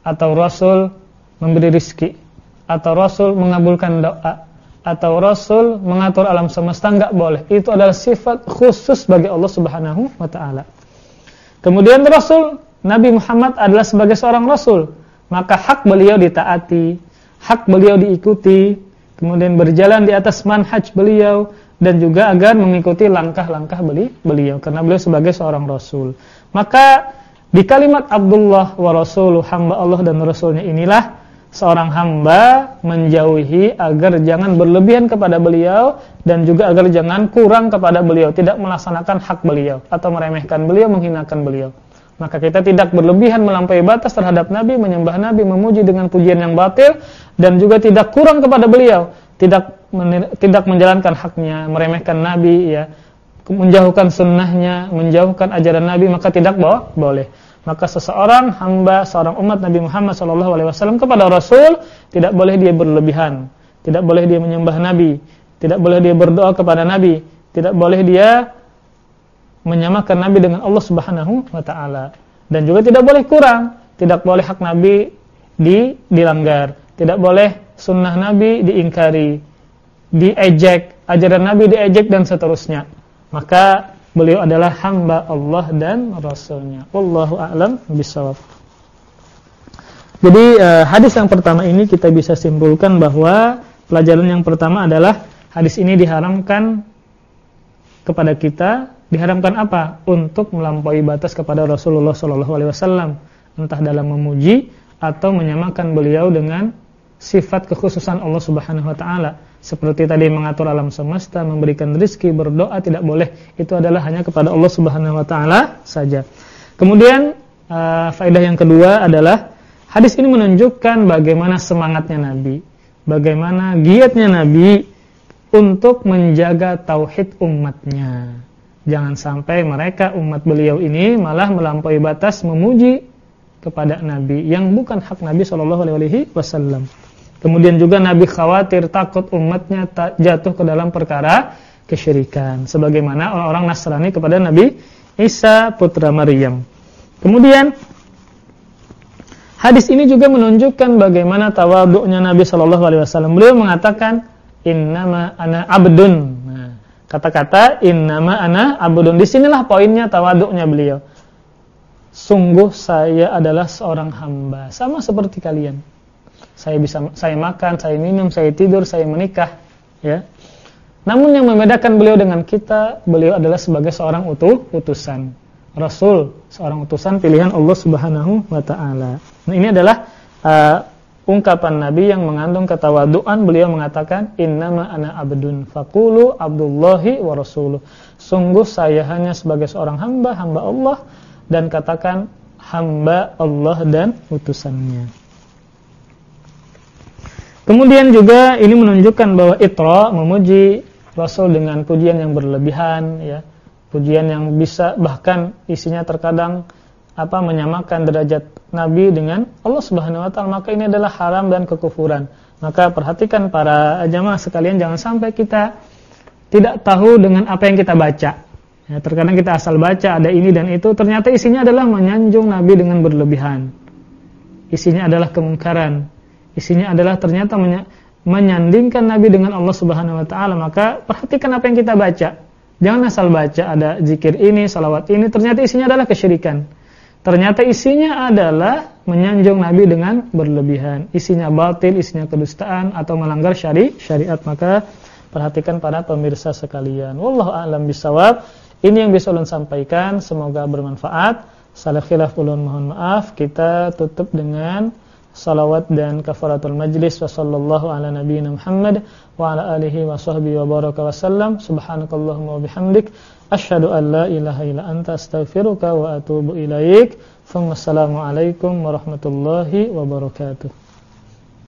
atau Rasul memberi rizki atau Rasul mengabulkan doa atau Rasul mengatur alam semesta enggak boleh. Itu adalah sifat khusus bagi Allah Subhanahu wa taala. Kemudian Rasul Nabi Muhammad adalah sebagai seorang rasul, maka hak beliau ditaati, hak beliau diikuti, kemudian berjalan di atas manhaj beliau dan juga agar mengikuti langkah-langkah beliau karena beliau sebagai seorang rasul. Maka Di kalimat Abdullah wa Rasuluh hamba Allah dan Rasulnya inilah seorang hamba menjauhi agar jangan berlebihan kepada beliau dan juga agar jangan kurang kepada beliau, tidak melaksanakan hak beliau atau meremehkan beliau, menghinakan beliau. Maka kita tidak berlebihan melampaui batas terhadap Nabi, menyembah Nabi, memuji dengan pujian yang batil dan juga tidak kurang kepada beliau, tidak tidak menjalankan haknya, meremehkan Nabi ya menjauhkan sunnahnya, menjauhkan ajaran Nabi, maka tidak boleh. Maka seseorang hamba, seorang umat Nabi Muhammad SAW kepada Rasul, tidak boleh dia berlebihan. Tidak boleh dia menyembah Nabi. Tidak boleh dia berdoa kepada Nabi. Tidak boleh dia menyamakan Nabi dengan Allah Subhanahu wa taala. Dan juga tidak boleh kurang, tidak boleh hak Nabi di dilanggar, tidak boleh sunnah Nabi diingkari, diejek, ajaran Nabi diejek dan seterusnya maka beliau adalah hamba Allah dan Rasulnya. Wallahu a'lam bishawab. Jadi eh, hadis yang pertama ini kita bisa simpulkan bahwa pelajaran yang pertama adalah hadis ini diharamkan kepada kita diharamkan apa? Untuk melampaui batas kepada Rasulullah Shallallahu alaihi wasallam, entah dalam memuji atau menyamakan beliau dengan sifat kekhususan Allah Subhanahu wa taala seperti tadi mengatur alam semesta, memberikan rizki, berdoa tidak boleh. Itu adalah hanya kepada Allah Subhanahu wa taala saja. Kemudian uh, faedah yang kedua adalah hadis ini menunjukkan bagaimana semangatnya Nabi, bagaimana giatnya Nabi untuk menjaga tauhid umatnya. Jangan sampai mereka umat beliau ini malah melampaui batas memuji kepada Nabi yang bukan hak Nabi Shallallahu alaihi wasallam. Kemudian juga Nabi khawatir takut umatnya jatuh ke dalam perkara kesyirikan. Sebagaimana orang-orang Nasrani kepada Nabi Isa putra Maryam. Kemudian hadis ini juga menunjukkan bagaimana tawaduknya Nabi Shallallahu Alaihi Wasallam. Beliau mengatakan innama ana abdun. Nah, kata-kata innama ana abdun. Di sinilah poinnya tawaduknya beliau. Sungguh saya adalah seorang hamba, sama seperti kalian saya bisa saya makan, saya minum, saya tidur, saya menikah, ya. Namun yang membedakan beliau dengan kita, beliau adalah sebagai seorang utuh, utusan, rasul, seorang utusan pilihan Allah Subhanahu wa taala. Nah, ini adalah uh, ungkapan Nabi yang mengandung ketawaduan. Beliau mengatakan, "Innama ana abdun faqulu Abdullahi wa rasuluh." Sungguh saya hanya sebagai seorang hamba, hamba Allah dan katakan hamba Allah dan utusannya. Kemudian juga ini menunjukkan bahwa Itra memuji Rasul dengan pujian yang berlebihan ya. Pujian yang bisa bahkan isinya terkadang apa menyamakan derajat Nabi dengan Allah Subhanahu wa taala, maka ini adalah haram dan kekufuran. Maka perhatikan para jamaah sekalian jangan sampai kita tidak tahu dengan apa yang kita baca. Ya, terkadang kita asal baca ada ini dan itu, ternyata isinya adalah menyanjung Nabi dengan berlebihan. Isinya adalah kemungkaran, isinya adalah ternyata menyandingkan Nabi dengan Allah Subhanahu wa taala, maka perhatikan apa yang kita baca. Jangan asal baca ada zikir ini, salawat ini, ternyata isinya adalah kesyirikan. Ternyata isinya adalah menyanjung Nabi dengan berlebihan. Isinya batil, isinya kedustaan atau melanggar syari syariat. Maka perhatikan para pemirsa sekalian. Wallahu a'lam bisawab. Ini yang bisa ulun sampaikan, semoga bermanfaat. Salah khilaf ulun mohon maaf. Kita tutup dengan salawat dan kafaratul majlis wa sallallahu ala nabiyyina Muhammad wa ala alihi wa sahbihi wa baraka wa sallam subhanakallahumma wa bihamdik asyhadu an la ilaha illa anta astaghfiruka wa atubu ilaik. Assalamualaikum warahmatullahi wabarakatuh.